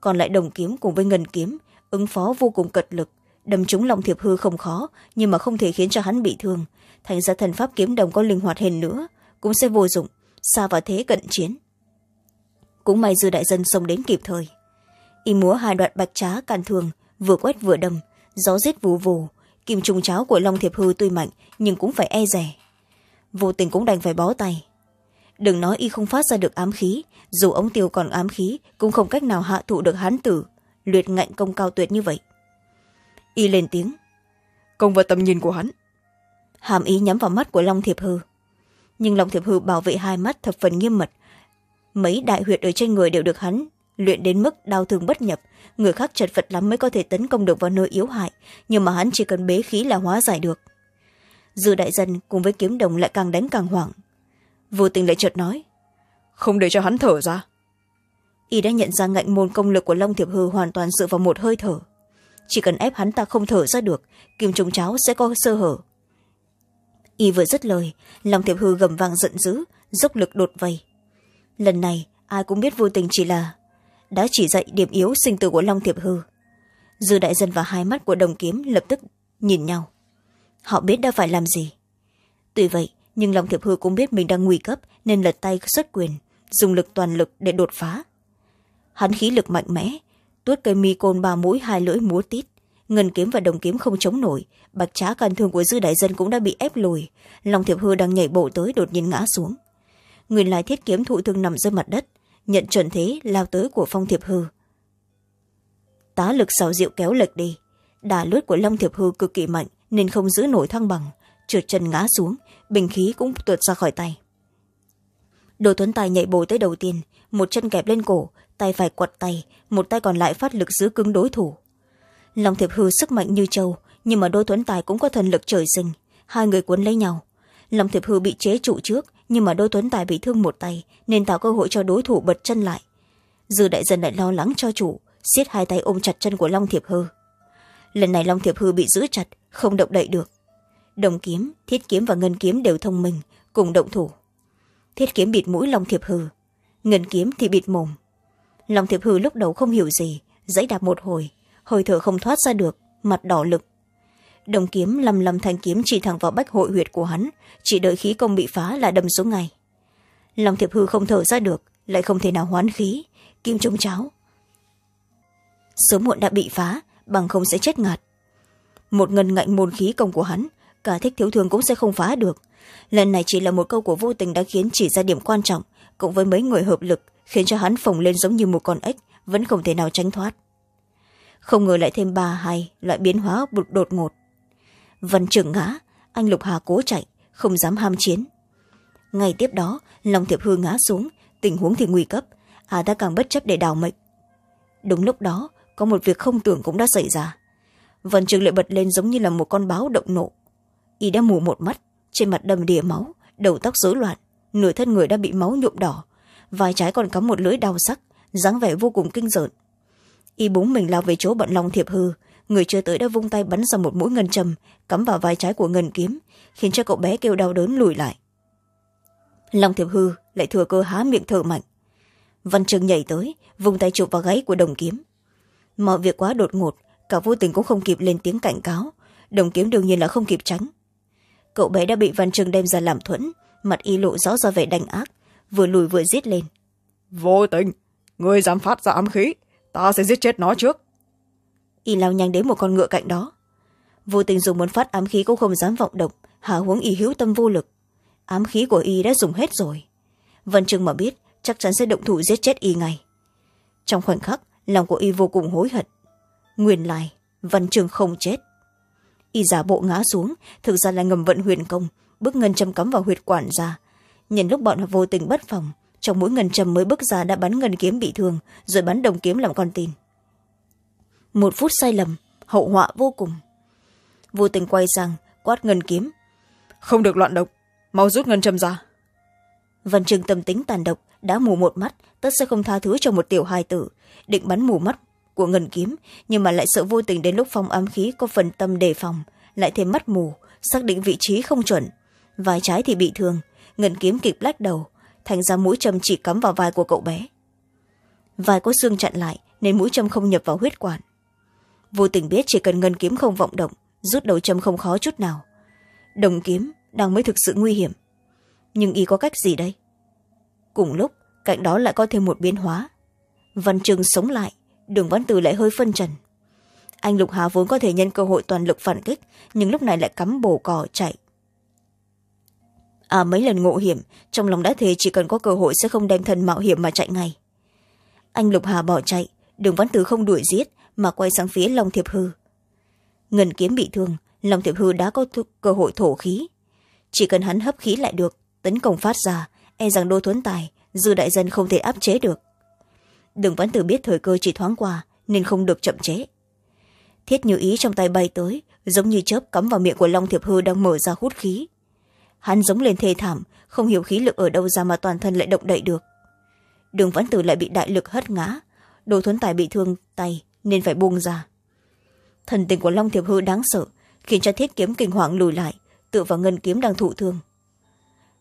Còn lại đồng kiếm cùng với ngân kiếm ứng phó vô cùng cật lực. Đâm trúng lòng thiệp hư không khó, nhưng mà không thể khiến cho hắn bị thương. Thành ra thần pháp kiếm đồng có linh hoạt hơn nữa, cũng sẽ vô dụng, xa vào thế cận chiến. Cũng may dư đại dân xông đến kịp thời. Y múa hai đoạn bạch trá càn thường, vừa quét vừa đâm, gió rít vù vù. Kim trùng cháo của long thiệp hư tuy mạnh, nhưng cũng phải e rẻ vô tình cũng đành phải bó tay. Đừng nói y không phát ra được ám khí, dù ống tiêu còn ám khí, cũng không cách nào hạ thụ được hán tử luyện ngạnh công cao tuyệt như vậy. Y lên tiếng. Công vào tầm nhìn của hắn. Hàm ý nhắm vào mắt của long thiệp hư. Nhưng long thiệp hư bảo vệ hai mắt thập phần nghiêm mật. Mấy đại huyệt ở trên người đều được hắn luyện đến mức đau thương bất nhập. Người khác chật vật lắm mới có thể tấn công được vào nơi yếu hại. Nhưng mà hắn chỉ cần bế khí là hóa giải được. Dư đại dân cùng với kiếm đồng lại càng đánh càng hoảng. Vô tình lại chợt nói. Không để cho hắn thở ra y đã nhận ra ngạnh môn công lực của long thiệp hư hoàn toàn dựa vào một hơi thở. Chỉ cần ép hắn ta không thở ra được, kim trùng cháo sẽ có sơ hở. Y vừa dứt lời, long thiệp hư gầm vang giận dữ, dốc lực đột vây. Lần này, ai cũng biết vô tình chỉ là đã chỉ dạy điểm yếu sinh tử của long thiệp hư. Dư đại dân và hai mắt của đồng kiếm lập tức nhìn nhau. Họ biết đã phải làm gì. Tuy vậy, nhưng long thiệp hư cũng biết mình đang nguy cấp nên lật tay xuất quyền, dùng lực toàn lực để đột phá hắn khí lực mạnh mẽ, tuốt cây mi côn ba mũi, hai lưỡi múa tít. Ngân kiếm và đồng kiếm không chống nổi bạch trá can thương của dư đại dân cũng đã bị ép lùi. Long thiệp hư đang nhảy bộ tới đột nhiên ngã xuống. Nguyên lại thiết kiếm thụ thương nằm dưới mặt đất, nhận chuẩn thế lao tới của phong thiệp hư. Tá lực xào rượu kéo lệch đi. Đà lướt của long thiệp hư cực kỳ mạnh, nên không giữ nổi thăng bằng. Trượt chân ngã xuống, bình khí cũng tuột ra khỏi tay. Đồ tuấn tài nhảy bổ tới đầu tiên, một chân kẹp lên cổ tay phải quật tay, một tay còn lại phát lực giữ cứng đối thủ. Long thiệp hư sức mạnh như châu, nhưng mà đôi tuấn tài cũng có thần lực trời sinh, hai người cuốn lấy nhau. Long thiệp hư bị chế trụ trước, nhưng mà đôi tuấn tài bị thương một tay, nên tạo cơ hội cho đối thủ bật chân lại. Dư đại dân lại lo lắng cho chủ, siết hai tay ôm chặt chân của long thiệp hư. Lần này long thiệp hư bị giữ chặt, không động đậy được. Đồng kiếm, thiết kiếm và ngân kiếm đều thông minh, cùng động thủ. Thiết kiếm bịt mũi long thiệp hư. Ngân kiếm thì bịt mồm lòng thiệp hư lúc đầu không hiểu gì dãy đạp một hồi, hơi thở không thoát ra được, mặt đỏ lực. Đồng kiếm lầm lầm thanh kiếm chỉ thẳng vào bách hội huyệt của hắn, chỉ đợi khí công bị phá là đâm xuống ngay. Lòng thiệp hư không thở ra được, lại không thể nào hoán khí, kim trống cháo. Sớm muộn đã bị phá, bằng không sẽ chết ngạt. Một ngân ngạnh môn khí công của hắn, cả thích thiếu thường cũng sẽ không phá được. Lần này chỉ là một câu của vô tình đã khiến chỉ ra điểm quan trọng, cộng với mấy người hợp lực khiến cho hắn phồng lên giống như một con ếch, vẫn không thể nào tránh thoát. Không ngờ lại thêm ba hai loại biến hóa đột ngột. Văn trường ngã, anh lục hà cố chạy, không dám ham chiến. Ngay tiếp đó, long thiệp hư ngã xuống, tình huống thì nguy cấp à ta càng bất chấp để đào mệnh. Đúng lúc đó, có một việc không tưởng cũng đã xảy ra. Văn trường lại bật lên giống như là một con báo động nộ. Y đã mù một mắt, trên mặt đầm đìa máu, đầu tóc rối loạn, nửa thân người đã bị máu nhuộm đỏ vai trái còn cắm một lưỡi đau sắc, dáng vẻ vô cùng kinh rợn. Y búng mình lao về chỗ bận long thiệp hư. Người chưa tới đã vung tay bắn ra một mũi ngân châm, cắm vào vai trái của ngân kiếm, khiến cho cậu bé kêu đau đớn lùi lại. Long thiệp hư lại thừa cơ há miệng thở mạnh. Văn trường nhảy tới, vung tay chụp vào gáy của đồng kiếm. Mọi việc quá đột ngột, cả vô tình cũng không kịp lên tiếng cảnh cáo. Đồng kiếm đương nhiên là không kịp tránh. Cậu bé đã bị văn trường đem ra làm thuẫn, mặt y lộ rõ ra vẻ đành ác vừa lùi vừa giết lên. Vô tình ngươi dám phát ra ám khí ta sẽ giết chết nó trước. Y lao nhanh đến một con ngựa cạnh đó. Vô tình dùng muốn phát ám khí cũng không dám vọng động hạ huống y hữu tâm vô lực. Ám khí của y đã dùng hết rồi. Vân trương mà biết chắc chắn sẽ động thủ giết chết y ngay. Trong khoảnh khắc lòng của y vô cùng hối hận. Nguyên lai văn trương không chết. Y giả bộ ngã xuống thực ra là ngầm vận huyền công bước ngân châm cắm vào huyệt quản ra nhân lúc bọn vô tình bất phòng trong mỗi ngân châm mới bước ra đã bắn ngân kiếm bị thương rồi bắn đồng kiếm làm con tin. Một phút sai lầm hậu họa vô cùng. Vô tình quay sang quát ngân kiếm. Không được loạn động mau rút ngân châm ra. Văn trường tâm tính tàn độc đã mù một mắt tất sẽ không tha thứ cho một tiểu hài tử. Định bắn mù mắt của ngân kiếm nhưng mà lại sợ vô tình đến lúc phong ám khí có phần tâm đề phòng lại thêm mắt mù xác định vị trí không chuẩn. Vai trái thì bị thương ngân kiếm kịp lách đầu, thành ra mũi châm chỉ cắm vào vai của cậu bé. Vai có xương chặn lại, nên mũi châm không nhập vào huyết quản. Vô tình biết chỉ cần ngân kiếm không vọng động, rút đầu châm không khó chút nào. Đồng kiếm đang mới thực sự nguy hiểm. Nhưng y có cách gì đây? Cùng lúc, cạnh đó lại có thêm một biến hóa. Văn trường sống lại, đường văn từ lại hơi phân trần. Anh lục hà vốn có thể nhân cơ hội toàn lực phản kích, nhưng lúc này lại cắm bổ cỏ chạy à mấy lần ngộ hiểm, trong lòng đã thề chỉ cần có cơ hội sẽ không đem thân mạo hiểm mà chạy ngay. Anh lục hà bỏ chạy, đường văn từ không đuổi giết mà quay sang phía long thiệp hư. Ngân kiếm bị thương, long thiệp hư đã có cơ hội thổ khí. Chỉ cần hắn hấp khí lại được, tấn công phát ra e rằng đô thuấn tài, dư đại dân không thể áp chế được. Đường văn từ biết thời cơ chỉ thoáng qua, nên không được chậm chế thiết như ý trong tay bay tới, giống như chớp cắm vào miệng của long thiệp hư đang mở ra hút khí hắn giống lên thê thảm, không hiểu khí lực ở đâu ra mà toàn thân lại động đậy được. Đường văn tử lại bị đại lực hất ngã, đồ thuấn tài bị thương tay nên phải buông ra. Thần tình của long thiệp hư đáng sợ, khiến cho thiết kiếm kinh hoàng lùi lại, tựa vào ngân kiếm đang thụ thương.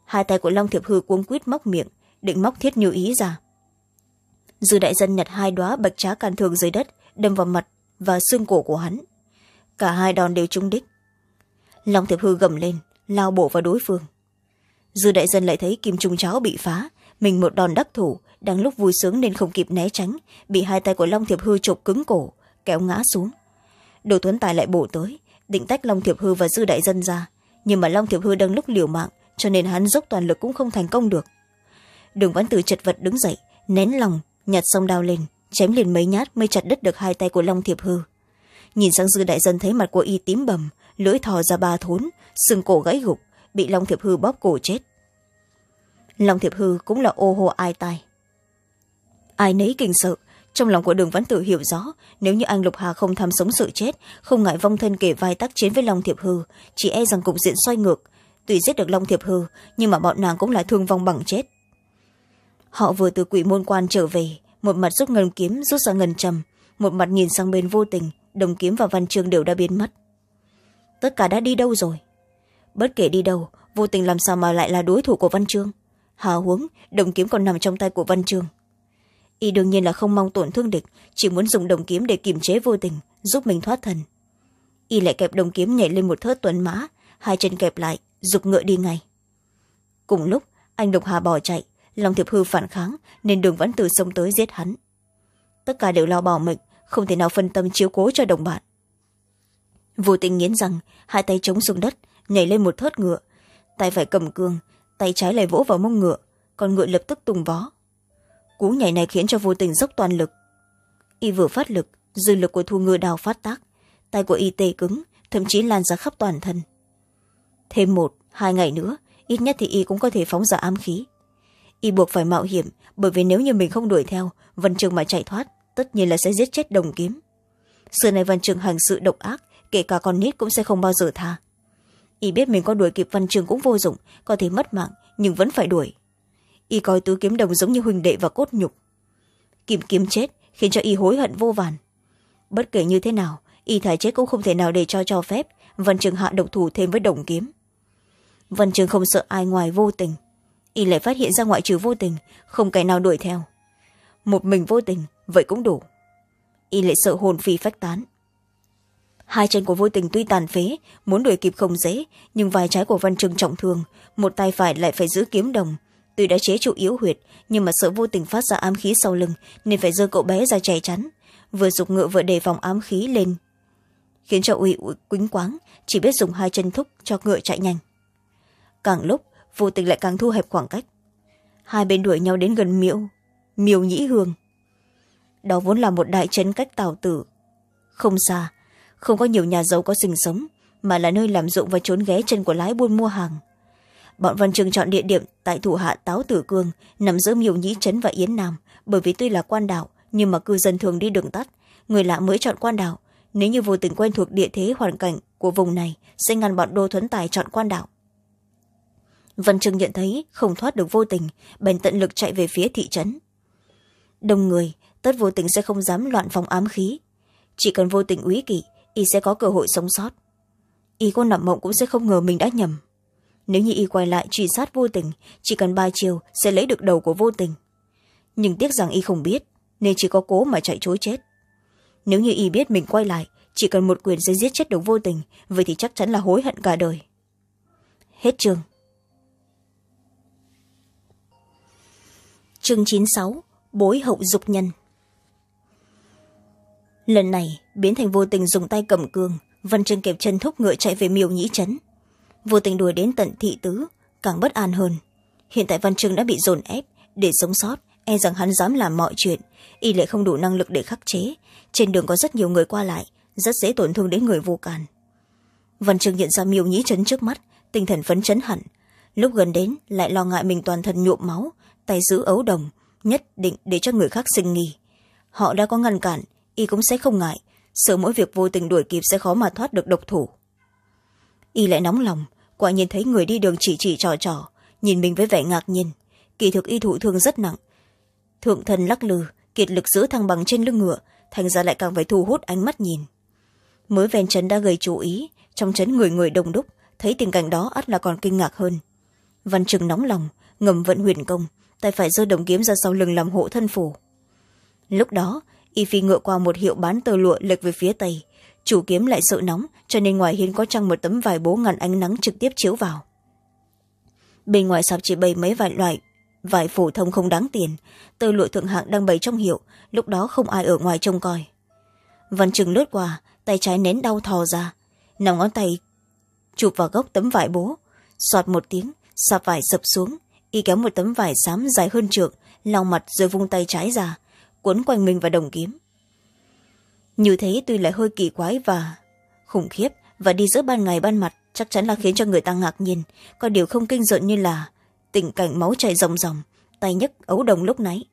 Hai tay của long thiệp hư cuống quýt móc miệng, định móc thiết như ý ra. Dư đại dân nhặt hai đoá bạch trá can thương dưới đất, đâm vào mặt và xương cổ của hắn. Cả hai đòn đều trúng đích. Long thiệp hư gầm lên lao bộ vào đối phương. Dư đại dân lại thấy kim trung cháo bị phá, mình một đòn đắc thủ, đang lúc vui sướng nên không kịp né tránh, bị hai tay của long thiệp hư chộp cứng cổ, kéo ngã xuống. Đồ tuấn tài lại bổ tới, định tách long thiệp hư và dư đại dân ra, nhưng mà long thiệp hư đang lúc liều mạng, cho nên hắn dốc toàn lực cũng không thành công được. Đường văn tử chật vật đứng dậy, nén lòng, nhặt xong đao lên, chém liền mấy nhát mới chặt đứt được hai tay của long thiệp hư. Nhìn sang dư đại dân thấy mặt của y tím bầm lưỡi thò ra ba thốn, xương cổ gãy gục, bị long thiệp hư bóp cổ chết. Long thiệp hư cũng là ô hô ai tai. Ai nấy kinh sợ, trong lòng của đường văn tử hiểu rõ, nếu như anh lục hà không tham sống sự chết, không ngại vong thân kể vai tác chiến với long thiệp hư, chỉ e rằng cục diện xoay ngược. Tuy giết được long thiệp hư, nhưng mà bọn nàng cũng lại thương vong bằng chết. Họ vừa từ quỷ môn quan trở về, một mặt rút ngân kiếm rút ra ngân trầm một mặt nhìn sang bên vô tình, đồng kiếm và văn chương đều đã biến mất tất cả đã đi đâu rồi? Bất kể đi đâu, vô tình làm sao mà lại là đối thủ của văn chương? Hà huống, đồng kiếm còn nằm trong tay của văn chương. Y đương nhiên là không mong tổn thương địch, chỉ muốn dùng đồng kiếm để kiềm chế vô tình, giúp mình thoát thần y lại kẹp đồng kiếm nhảy lên một thớt tuấn mã, hai chân kẹp lại, giục ngựa đi ngay. Cùng lúc, anh độc hà bỏ chạy, long thiệp hư phản kháng, nên đường vẫn từ sông tới giết hắn. Tất cả đều lo bỏ mệnh, không thể nào phân tâm chiếu cố cho đồng bạn vô tình nghiến rằng, hai tay chống xuống đất, nhảy lên một thớt ngựa. Tay phải cầm cương, tay trái lại vỗ vào mông ngựa còn ngựa lập tức tung vó. Cú nhảy này khiến cho vô tình dốc toàn lực. Y vừa phát lực, dư lực của thu ngựa đào phát tác, tay của y tê cứng, thậm chí lan ra khắp toàn thân. Thêm một, hai ngày nữa, ít nhất thì y cũng có thể phóng ra ám khí. Y buộc phải mạo hiểm, bởi vì nếu như mình không đuổi theo, văn trường mà chạy thoát, tất nhiên là sẽ giết chết đồng kiếm. Xưa này văn trường hành sự độc ác kể cả con nít cũng sẽ không bao giờ tha. Y biết mình có đuổi kịp văn trường cũng vô dụng, có thể mất mạng, nhưng vẫn phải đuổi. Y coi tứ kiếm đồng giống như huỳnh đệ và cốt nhục. Kìm kiếm chết khiến cho y hối hận vô vàn. Bất kể như thế nào, y thải chết cũng không thể nào để cho cho phép văn trường hạ độc thủ thêm với đồng kiếm. Văn trường không sợ ai ngoài vô tình. Y lại phát hiện ra ngoại trừ vô tình, không kẻ nào đuổi theo. Một mình vô tình, vậy cũng đủ. Y lại sợ hồn phi phách tán hai chân của vô tình tuy tàn phế, muốn đuổi kịp không dễ, nhưng vai trái của văn trường trọng thương, một tay phải lại phải giữ kiếm đồng. Tuy đã chế trụ yếu huyệt, nhưng mà sợ vô tình phát ra ám khí sau lưng, nên phải giơ cậu bé ra chạy chắn. Vừa dục ngựa vừa đề phòng ám khí lên. Khiến cho uy quýnh quáng, chỉ biết dùng hai chân thúc cho ngựa chạy nhanh. Càng lúc, vô tình lại càng thu hẹp khoảng cách. Hai bên đuổi nhau đến gần miễu, miêu nhĩ hương. Đó vốn là một đại trấn cách tào tử. Không xa không có nhiều nhà giàu có sinh sống, mà là nơi làm dụng và trốn ghé chân của lái buôn mua hàng. Bọn văn trường chọn địa điểm tại thủ hạ táo tử cương, nằm giữa miều nhĩ trấn và yến nam. Bởi vì tuy là quan đảo nhưng mà cư dân thường đi đường tắt. Người lạ mới chọn quan đảo nếu như vô tình quen thuộc địa thế hoàn cảnh của vùng này, sẽ ngăn bọn đô thuấn tài chọn quan đảo văn Trường nhận thấy không thoát được vô tình, bèn tận lực chạy về phía thị trấn. Đông người, tất vô tình sẽ không dám loạn phòng ám khí. Chỉ cần vô tình úy kỵ y sẽ có cơ hội sống sót. Y có nằm mộng cũng sẽ không ngờ mình đã nhầm. Nếu như y quay lại truy sát vô tình, chỉ cần ba chiều sẽ lấy được đầu của vô tình. Nhưng tiếc rằng y không biết, nên chỉ có cố mà chạy chối chết. Nếu như y biết mình quay lại, chỉ cần một quyền sẽ giết chết được vô tình, vậy thì chắc chắn là hối hận cả đời. Hết chương. Chương chín sáu, bối hậu dục nhân. Lần này biến thành vô tình dùng tay cầm cương. Văn chân kẹp chân thúc ngựa chạy về miều nhĩ trấn. Vô tình đuổi đến tận thị tứ, càng bất an hơn. Hiện tại văn trương đã bị dồn ép, để sống sót e rằng hắn dám làm mọi chuyện. Y lại không đủ năng lực để khắc chế. Trên đường có rất nhiều người qua lại, rất dễ tổn thương đến người vô can. Văn trương nhận ra miêu nhĩ trấn trước mắt, tinh thần phấn chấn hẳn. Lúc gần đến, lại lo ngại mình toàn thân nhuộm máu, tay giữ ấu đồng, nhất định để cho người khác sinh nghi. Họ đã có ngăn cản, y cũng sẽ không ngại sợ mỗi việc vô tình đuổi kịp sẽ khó mà thoát được độc thủ. Y lại nóng lòng, quả nhiên thấy người đi đường chỉ chỉ trò trò, nhìn mình với vẻ ngạc nhiên. Kỳ thực y thụ thương rất nặng. Thượng thân lắc lư, kiệt lực giữ thăng bằng trên lưng ngựa, thành ra lại càng phải thu hút ánh mắt nhìn. Mới ven trấn đã gây chú ý, trong trấn người người đông đúc, thấy tình cảnh đó ắt là còn kinh ngạc hơn. Văn trừng nóng lòng, ngầm vận huyền công, tay phải giơ đồng kiếm ra sau lưng làm hộ thân phủ lúc đó y phi ngựa qua một hiệu bán tơ lụa lệch về phía tây. Chủ kiếm lại sợ nóng, cho nên ngoài hiên có trăng một tấm vải bố ngăn ánh nắng trực tiếp chiếu vào. Bên ngoài sạp chỉ bày mấy vài loại vải phổ thông không đáng tiền. Tơ lụa thượng hạng đang bày trong hiệu, lúc đó không ai ở ngoài trông coi. Văn chừng lướt qua, tay trái nén đau thò ra. Nòng ngón tay chụp vào gốc tấm vải bố. Soạt một tiếng, sạp vải sập xuống. Y kéo một tấm vải xám dài hơn trượng, lau mặt rồi vung tay trái ra quấn quanh mình và đồng kiếm. Như thế tuy lại hơi kỳ quái và khủng khiếp, và đi giữa ban ngày ban mặt chắc chắn là khiến cho người ta ngạc nhiên. Có điều không kinh rợn như là tình cảnh máu chảy ròng ròng, tay nhấc ấu đồng lúc nãy.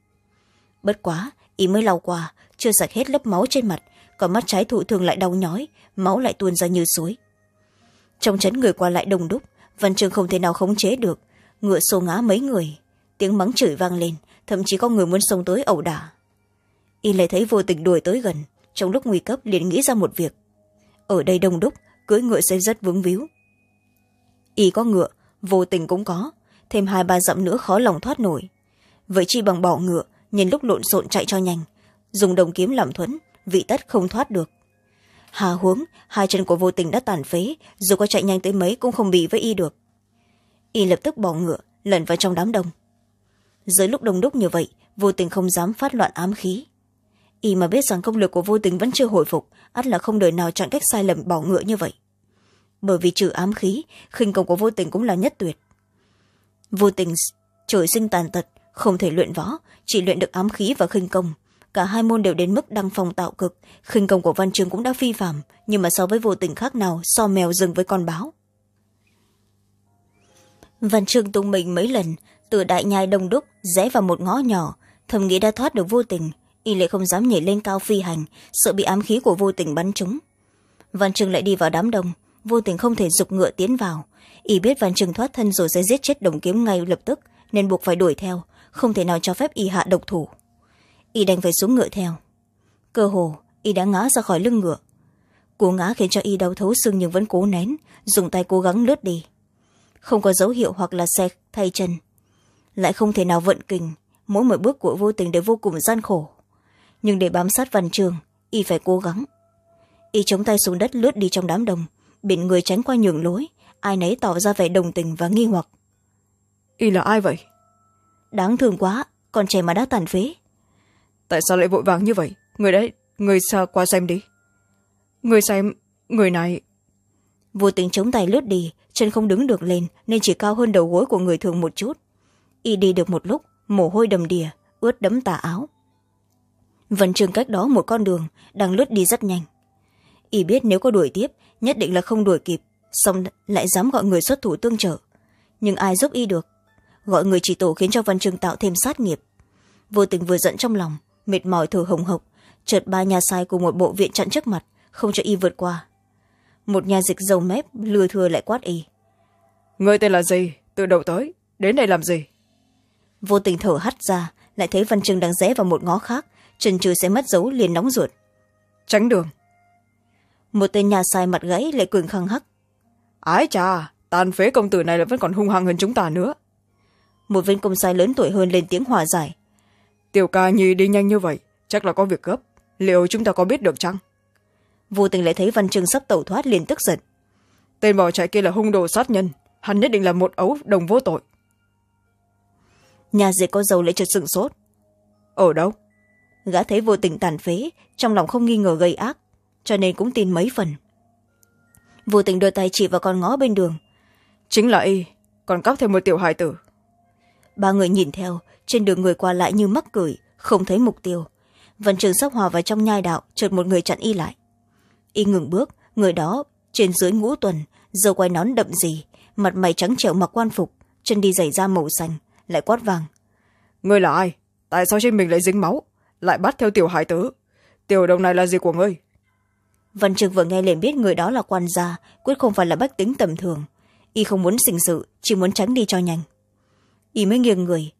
Bất quá, y mới lau qua, chưa sạch hết lớp máu trên mặt, còn mắt trái thụ thường lại đau nhói, máu lại tuôn ra như suối. Trong chấn người qua lại đông đúc, văn chương không thể nào khống chế được, ngựa xô ngã mấy người, tiếng mắng chửi vang lên, thậm chí có người muốn xông tới ẩu đả y lại thấy vô tình đuổi tới gần. Trong lúc nguy cấp, liền nghĩ ra một việc. Ở đây đông đúc, cưỡi ngựa sẽ rất vướng víu. Y có ngựa, vô tình cũng có. Thêm hai ba dặm nữa khó lòng thoát nổi. Vậy chi bằng bỏ ngựa, nhân lúc lộn xộn chạy cho nhanh. Dùng đồng kiếm làm thuẫn, vị tất không thoát được. Hà huống, hai chân của vô tình đã tàn phế, dù có chạy nhanh tới mấy cũng không bị với y được. Y lập tức bỏ ngựa, lẩn vào trong đám đông. Dưới lúc đông đúc như vậy, vô tình không dám phát loạn ám khí y mà biết rằng công lực của vô tình vẫn chưa hồi phục, ắt là không đời nào chọn cách sai lầm bỏ ngựa như vậy. Bởi vì trừ ám khí, khinh công của vô tình cũng là nhất tuyệt. Vô tình, trời sinh tàn tật, không thể luyện võ, chỉ luyện được ám khí và khinh công. Cả hai môn đều đến mức đăng phong tạo cực, khinh công của văn chương cũng đã phi phạm, nhưng mà so với vô tình khác nào, so mèo dừng với con báo. Văn chương tung mình mấy lần, từ đại nhai đông đúc rẽ vào một ngõ nhỏ, thầm nghĩ đã thoát được vô tình y lại không dám nhảy lên cao phi hành, sợ bị ám khí của vô tình bắn trúng. Văn trừng lại đi vào đám đông, vô tình không thể giục ngựa tiến vào. Y biết văn trừng thoát thân rồi sẽ giết chết đồng kiếm ngay lập tức, nên buộc phải đuổi theo, không thể nào cho phép y hạ độc thủ. Y đành phải xuống ngựa theo. Cơ hồ, y đã ngã ra khỏi lưng ngựa. Cú ngã khiến cho y đau thấu xương nhưng vẫn cố nén, dùng tay cố gắng lướt đi. Không có dấu hiệu hoặc là xe thay chân. Lại không thể nào vận kình, mỗi một bước của vô tình đều vô cùng gian khổ nhưng để bám sát văn trường y phải cố gắng. Y chống tay xuống đất lướt đi trong đám đông biển người tránh qua nhường lối ai nấy tỏ ra vẻ đồng tình và nghi hoặc. Y là ai vậy? Đáng thương quá con trẻ mà đã tàn phế. Tại sao lại vội vàng như vậy? Người đấy người xa qua xem đi. Người xem người này. Vô tình chống tay lướt đi chân không đứng được lên nên chỉ cao hơn đầu gối của người thường một chút. Y đi được một lúc mồ hôi đầm đìa ướt đẫm tà áo vẫn trường cách đó một con đường đang lướt đi rất nhanh. Y biết nếu có đuổi tiếp nhất định là không đuổi kịp xong lại dám gọi người xuất thủ tương trợ. Nhưng ai giúp y được? Gọi người chỉ tổ khiến cho văn trường tạo thêm sát nghiệp. Vô tình vừa giận trong lòng mệt mỏi thở hồng hộc chợt ba nhà sai của một bộ viện chặn trước mặt không cho y vượt qua. Một nhà dịch dầu mép lừa thừa lại quát y. Người tên là gì? Từ đầu tới đến đây làm gì? Vô tình thở hắt ra lại thấy văn trừng đang rẽ vào một ngó khác trần trừ sẽ mất dấu liền nóng ruột. Tránh đường. Một tên nhà sai mặt gãy lại cường khăng hắc. Ái chà tàn phế công tử này là vẫn còn hung hăng hơn chúng ta nữa. Một viên công sai lớn tuổi hơn lên tiếng hòa giải. Tiểu ca nhi đi nhanh như vậy chắc là có việc gấp. Liệu chúng ta có biết được chăng? Vô tình lại thấy văn trương sắp tẩu thoát liền tức giận. Tên bỏ chạy kia là hung đồ sát nhân hắn nhất định là một ấu đồng vô tội. Nhà diệt có dầu lại chợt sừng sốt. Ở đâu gã thấy vô tình tàn phế trong lòng không nghi ngờ gây ác cho nên cũng tin mấy phần. Vô tình đưa tay chỉ vào con ngõ bên đường. Chính là y còn cắp thêm một tiểu hài tử. Ba người nhìn theo trên đường người qua lại như mắc cười không thấy mục tiêu. Vân trường sắp hòa vào trong nhai đạo chợt một người chặn y lại. Y ngừng bước người đó trên dưới ngũ tuần dầu quai nón đậm gì mặt mày trắng trẻo mặc quan phục chân đi giày da màu xanh lại quát vàng. Ngươi là ai? Tại sao trên mình lại dính máu lại bắt theo tiểu hải tử. Tiểu đồng này là gì của ngươi? Văn trường vừa nghe liền biết người đó là quan gia quyết không phải là bách tính tầm thường. Y không muốn sinh sự chỉ muốn tránh đi cho nhanh. Y mới nghiêng người.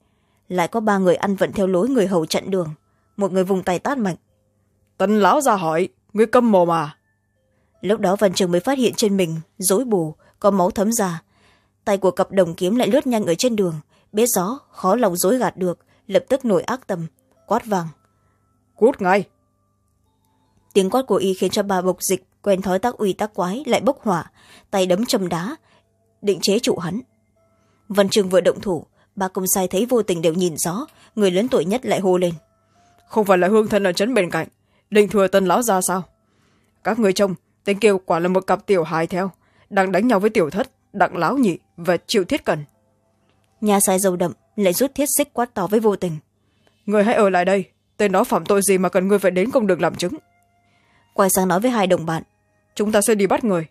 Lại có ba người ăn vận theo lối người hầu chặn đường. Một người vùng tay tát mạnh. Tần lão ra hỏi ngươi câm mồm à? Lúc đó văn trường mới phát hiện trên mình rối bù có máu thấm ra. Tay của cặp đồng kiếm lại lướt nhanh ở trên đường. Biết gió khó lòng dối gạt được lập tức nổi ác tâm quát vàng cút ngay. Tiếng quát của y khiến cho bà bộc dịch quen thói tác uy tác quái lại bốc hỏa tay đấm châm đá định chế trụ hắn. Văn trường vừa động thủ ba công sai thấy vô tình đều nhìn rõ người lớn tuổi nhất lại hô lên. Không phải là hương thân ở trấn bên cạnh định thừa tân lão ra sao? Các người trông tên kêu quả là một cặp tiểu hài theo đang đánh nhau với tiểu thất đặng láo nhị và triệu thiết cần. Nhà sai dầu đậm lại rút thiết xích quát to với vô tình. Người hãy ở lại đây tên đó phạm tội gì mà cần người phải đến công được làm chứng? Quay sang nói với hai đồng bạn. Chúng ta sẽ đi bắt người.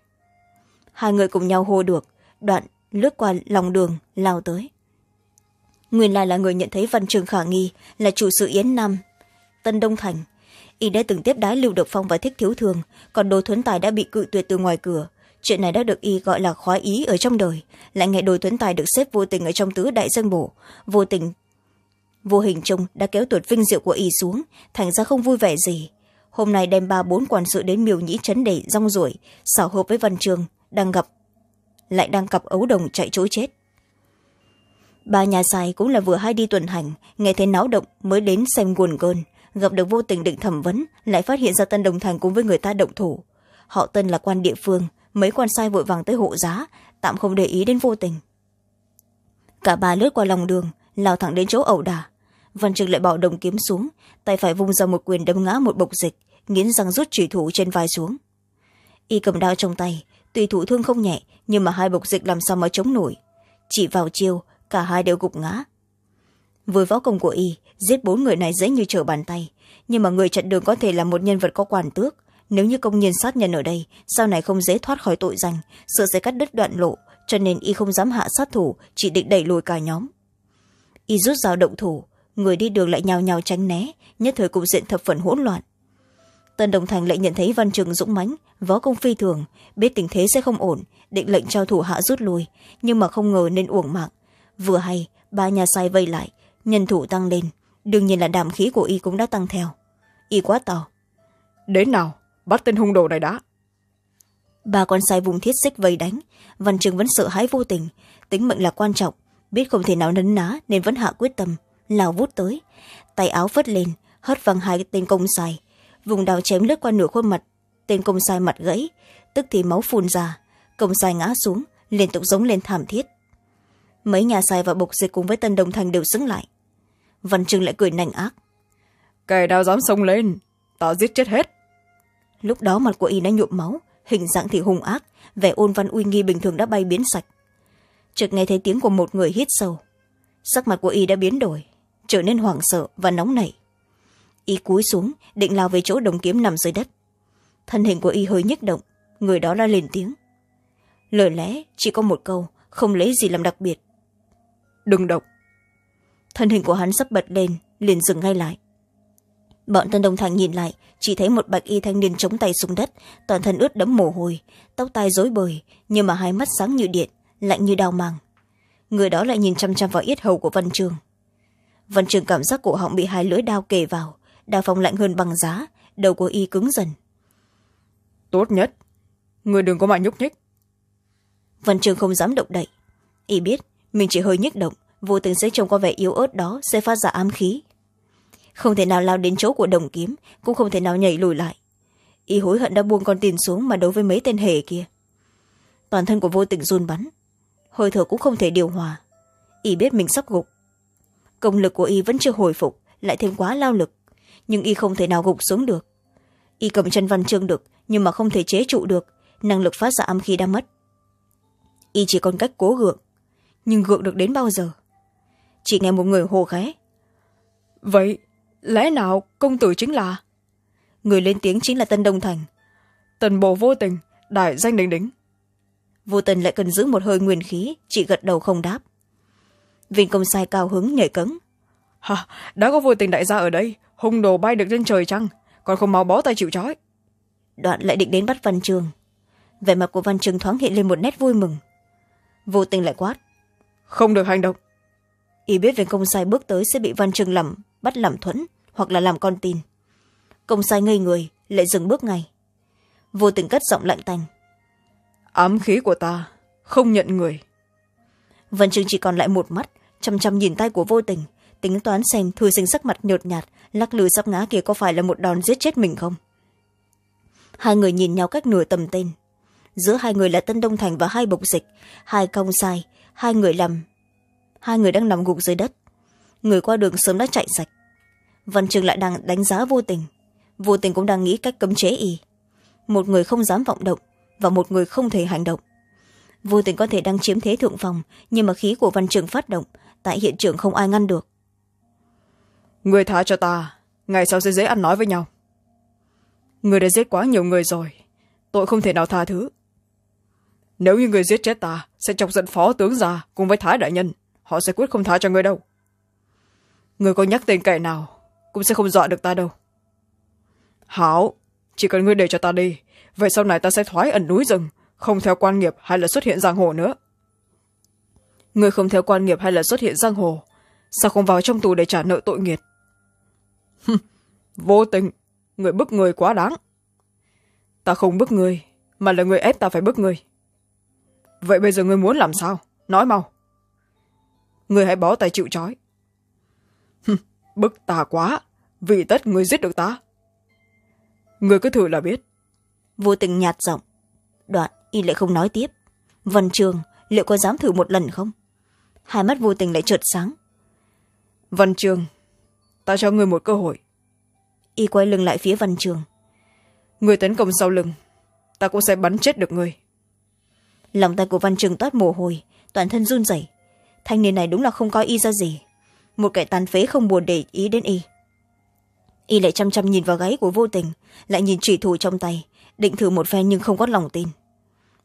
Hai người cùng nhau hô được đoạn lướt qua lòng đường lao tới. Nguyên lai là người nhận thấy văn trường khả nghi là chủ sự yến nam tân đông thành. Y đã từng tiếp đái lưu độc phong và thích thiếu thường còn đồ thuấn tài đã bị cự tuyệt từ ngoài cửa. Chuyện này đã được y gọi là khoái ý ở trong đời lại nghe đồ thuấn tài được xếp vô tình ở trong tứ đại dân bổ. Vô tình vô hình chung đã kéo tuột vinh diệu của y xuống, thành ra không vui vẻ gì. Hôm nay đem ba bốn quản sự đến miều nhĩ trấn để rong ruổi, xảo hợp với văn trường, đang gặp, lại đang cặp ấu đồng chạy chối chết. Ba nhà sai cũng là vừa hay đi tuần hành, nghe thấy náo động mới đến xem nguồn cơn, gặp được vô tình định thẩm vấn, lại phát hiện ra tân đồng thành cùng với người ta động thủ. Họ tân là quan địa phương, mấy quan sai vội vàng tới hộ giá, tạm không để ý đến vô tình. Cả ba lướt qua lòng đường, lao thẳng đến chỗ ẩu đả văn trực lại bỏ đồng kiếm xuống, tay phải vung ra một quyền đâm ngã một bộc dịch, nghiến răng rút chỉ thủ trên vai xuống. Y cầm đao trong tay, tuy thủ thương không nhẹ, nhưng mà hai bộc dịch làm sao mà chống nổi. Chỉ vào chiêu, cả hai đều gục ngã. Với võ công của y, giết bốn người này dễ như trở bàn tay, nhưng mà người chặn đường có thể là một nhân vật có quản tước. Nếu như công nhân sát nhân ở đây, sau này không dễ thoát khỏi tội danh, sợ sẽ cắt đứt đoạn lộ, cho nên y không dám hạ sát thủ, chỉ định đẩy lùi cả nhóm. Y rút dao động thủ người đi đường lại nhào nhào tránh né nhất thời cục diện thập phần hỗn loạn. Tân đồng thành lại nhận thấy văn trường dũng mãnh võ công phi thường biết tình thế sẽ không ổn định lệnh cho thủ hạ rút lui nhưng mà không ngờ nên uổng mạng. Vừa hay ba nhà sai vây lại nhân thủ tăng lên đương nhiên là đảm khí của y cũng đã tăng theo. Y quá to. Đến nào bắt tên hung đồ này đã. Ba con sai vùng thiết xích vây đánh văn trường vẫn sợ hãi vô tình tính mệnh là quan trọng biết không thể nào nấn ná nên vẫn hạ quyết tâm lao vút tới. Tay áo phất lên hất văng hai tên công sai. Vùng đào chém lướt qua nửa khuôn mặt tên công sai mặt gãy tức thì máu phun ra. Công sai ngã xuống liên tục giống lên thảm thiết. Mấy nhà sai và bộc dịch cùng với tân đồng thành đều xứng lại. Văn trưng lại cười nành ác. Kẻ nào dám xông lên ta giết chết hết. Lúc đó mặt của y đã nhuộm máu hình dạng thì hung ác vẻ ôn văn uy nghi bình thường đã bay biến sạch. Chợt nghe thấy tiếng của một người hít sâu. Sắc mặt của y đã biến đổi trở nên hoảng sợ và nóng nảy. Y cúi xuống định lao về chỗ đồng kiếm nằm dưới đất. Thân hình của y hơi nhức động người đó đã lên tiếng. Lời lẽ chỉ có một câu không lấy gì làm đặc biệt. Đừng động. Thân hình của hắn sắp bật lên liền dừng ngay lại. Bọn tân đồng thành nhìn lại chỉ thấy một bạch y thanh niên chống tay xuống đất toàn thân ướt đẫm mồ hôi tóc tai rối bời nhưng mà hai mắt sáng như điện lạnh như đao màng. Người đó lại nhìn chăm chăm vào yết hầu của văn trường văn trường cảm giác cổ họng bị hai lưỡi đao kề vào. Đao phong lạnh hơn bằng giá. Đầu của y cứng dần. Tốt nhất. Người đừng có mà nhúc nhích. Văn trường không dám động đậy. Y biết mình chỉ hơi nhức động. Vô tình sẽ trông có vẻ yếu ớt đó sẽ phát ra ám khí. Không thể nào lao đến chỗ của đồng kiếm cũng không thể nào nhảy lùi lại. Y hối hận đã buông con tin xuống mà đối với mấy tên hề kia. Toàn thân của vô tình run bắn. Hơi thở cũng không thể điều hòa. Y biết mình sắp gục công lực của y vẫn chưa hồi phục lại thêm quá lao lực. Nhưng y không thể nào gục xuống được. Y cầm chân văn chương được nhưng mà không thể chế trụ được. Năng lực phát ra âm khí đã mất. Y chỉ còn cách cố gượng. Nhưng gượng được đến bao giờ? Chỉ nghe một người hồ khé vậy lẽ nào công tử chính là? Người lên tiếng chính là tân đông thành. Tần bộ vô tình đại danh đỉnh đính vô tình lại cần giữ một hơi nguyên khí chỉ gật đầu không đáp vinh công sai cao hứng nhảy cấm hả đã có vô tình đại gia ở đây hung đồ bay được lên trời chăng? Còn không mau bó tay chịu trói. Đoạn lại định đến bắt văn trường. Vẻ mặt của văn trường thoáng hiện lên một nét vui mừng. Vô tình lại quát. Không được hành động. Y biết về công sai bước tới sẽ bị văn trương làm bắt làm thuẫn hoặc là làm con tin. Công sai ngây người lại dừng bước ngay. Vô tình cất giọng lạnh tanh ám khí của ta không nhận người. Văn trương chỉ còn lại một mắt chăm chăm nhìn tay của vô tình, tính toán xem thư sinh sắc mặt nhột nhạt, lắc lư sắp ngã kia có phải là một đòn giết chết mình không? Hai người nhìn nhau cách nửa tầm tên. Giữa hai người là tân đông thành và hai bộc dịch, hai công sai, hai người làm, hai người đang nằm gục dưới đất. Người qua đường sớm đã chạy sạch. Văn trường lại đang đánh giá vô tình. Vô tình cũng đang nghĩ cách cấm chế y. Một người không dám vọng động và một người không thể hành động. Vô tình có thể đang chiếm thế thượng phòng, nhưng mà khí của văn trường phát động tại hiện trường không ai ngăn được. Người thả cho ta, ngày sau sẽ dễ ăn nói với nhau. Người đã giết quá nhiều người rồi, tội không thể nào tha thứ. Nếu như người giết chết ta, sẽ chọc giận phó tướng già cùng với thái đại nhân, họ sẽ quyết không tha cho người đâu. Người có nhắc tên kẻ nào, cũng sẽ không dọa được ta đâu. Hảo, chỉ cần ngươi để cho ta đi, vậy sau này ta sẽ thoái ẩn núi rừng, không theo quan nghiệp hay là xuất hiện giang hồ nữa người không theo quan nghiệp hay là xuất hiện giang hồ, sao không vào trong tù để trả nợ tội nghiệt vô tình, người bức người quá đáng. Ta không bức người, mà là người ép ta phải bức người. Vậy bây giờ người muốn làm sao? Nói mau. Người hãy bó tay chịu trói. Bức ta quá, vì tất người giết được ta. Người cứ thử là biết. Vô tình nhạt giọng. Đoạn, y lại không nói tiếp. Vân trường, liệu có dám thử một lần không? Hai mắt vô tình lại trượt sáng. Văn trường ta cho người một cơ hội. Y quay lưng lại phía văn trường. Người tấn công sau lưng ta cũng sẽ bắn chết được người lòng tay của văn trường toát mồ hôi toàn thân run rẩy. Thanh niên này đúng là không coi y ra gì. Một kẻ tàn phế không buồn để ý đến y. Y lại chăm chăm nhìn vào gáy của vô tình lại nhìn chỉ thủ trong tay định thử một phen nhưng không có lòng tin.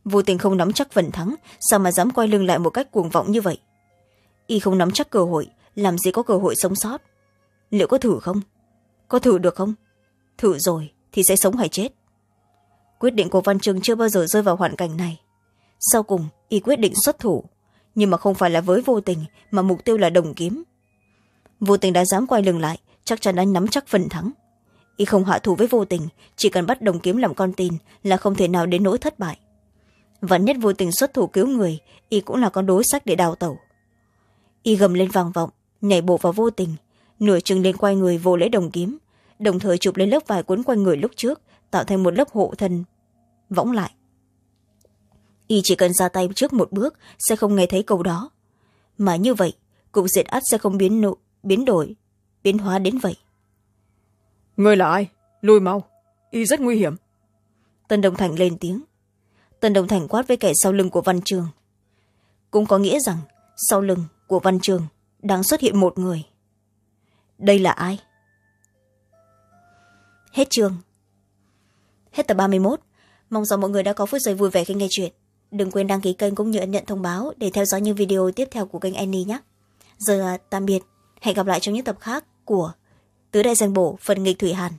Vô tình không nắm chắc phần thắng sao mà dám quay lưng lại một cách cuồng vọng như vậy y không nắm chắc cơ hội, làm gì có cơ hội sống sót. Liệu có thử không? Có thử được không? Thử rồi thì sẽ sống hay chết. Quyết định của văn trường chưa bao giờ rơi vào hoàn cảnh này. Sau cùng, y quyết định xuất thủ. Nhưng mà không phải là với vô tình, mà mục tiêu là đồng kiếm. Vô tình đã dám quay lưng lại, chắc chắn anh nắm chắc phần thắng. Y không hạ thủ với vô tình, chỉ cần bắt đồng kiếm làm con tin là không thể nào đến nỗi thất bại. Vẫn nhất vô tình xuất thủ cứu người, y cũng là con đối sách để đào tẩu y gầm lên vang vọng nhảy bộ vào vô tình. Nửa chừng lên quay người vô lấy đồng kiếm đồng thời chụp lên lớp vải quấn quanh người lúc trước tạo thành một lớp hộ thân võng lại. Y chỉ cần ra tay trước một bước sẽ không nghe thấy câu đó. Mà như vậy cục diệt ắt sẽ không biến nộ biến đổi biến hóa đến vậy. Người là ai? Lùi mau. Y rất nguy hiểm. Tân đồng thành lên tiếng. Tân đồng thành quát với kẻ sau lưng của văn trường. Cũng có nghĩa rằng sau lưng của văn trường đang xuất hiện một người. Đây là ai? Hết chương. Hết tập ba mươi một mong rằng mọi người đã có phút giây vui vẻ khi nghe chuyện. Đừng quên đăng ký kênh cũng như ấn nhận thông báo để theo dõi những video tiếp theo của kênh annie nhé. Giờ tạm biệt. Hẹn gặp lại trong những tập khác của tứ đại danh bổ phần nghịch thủy hàn.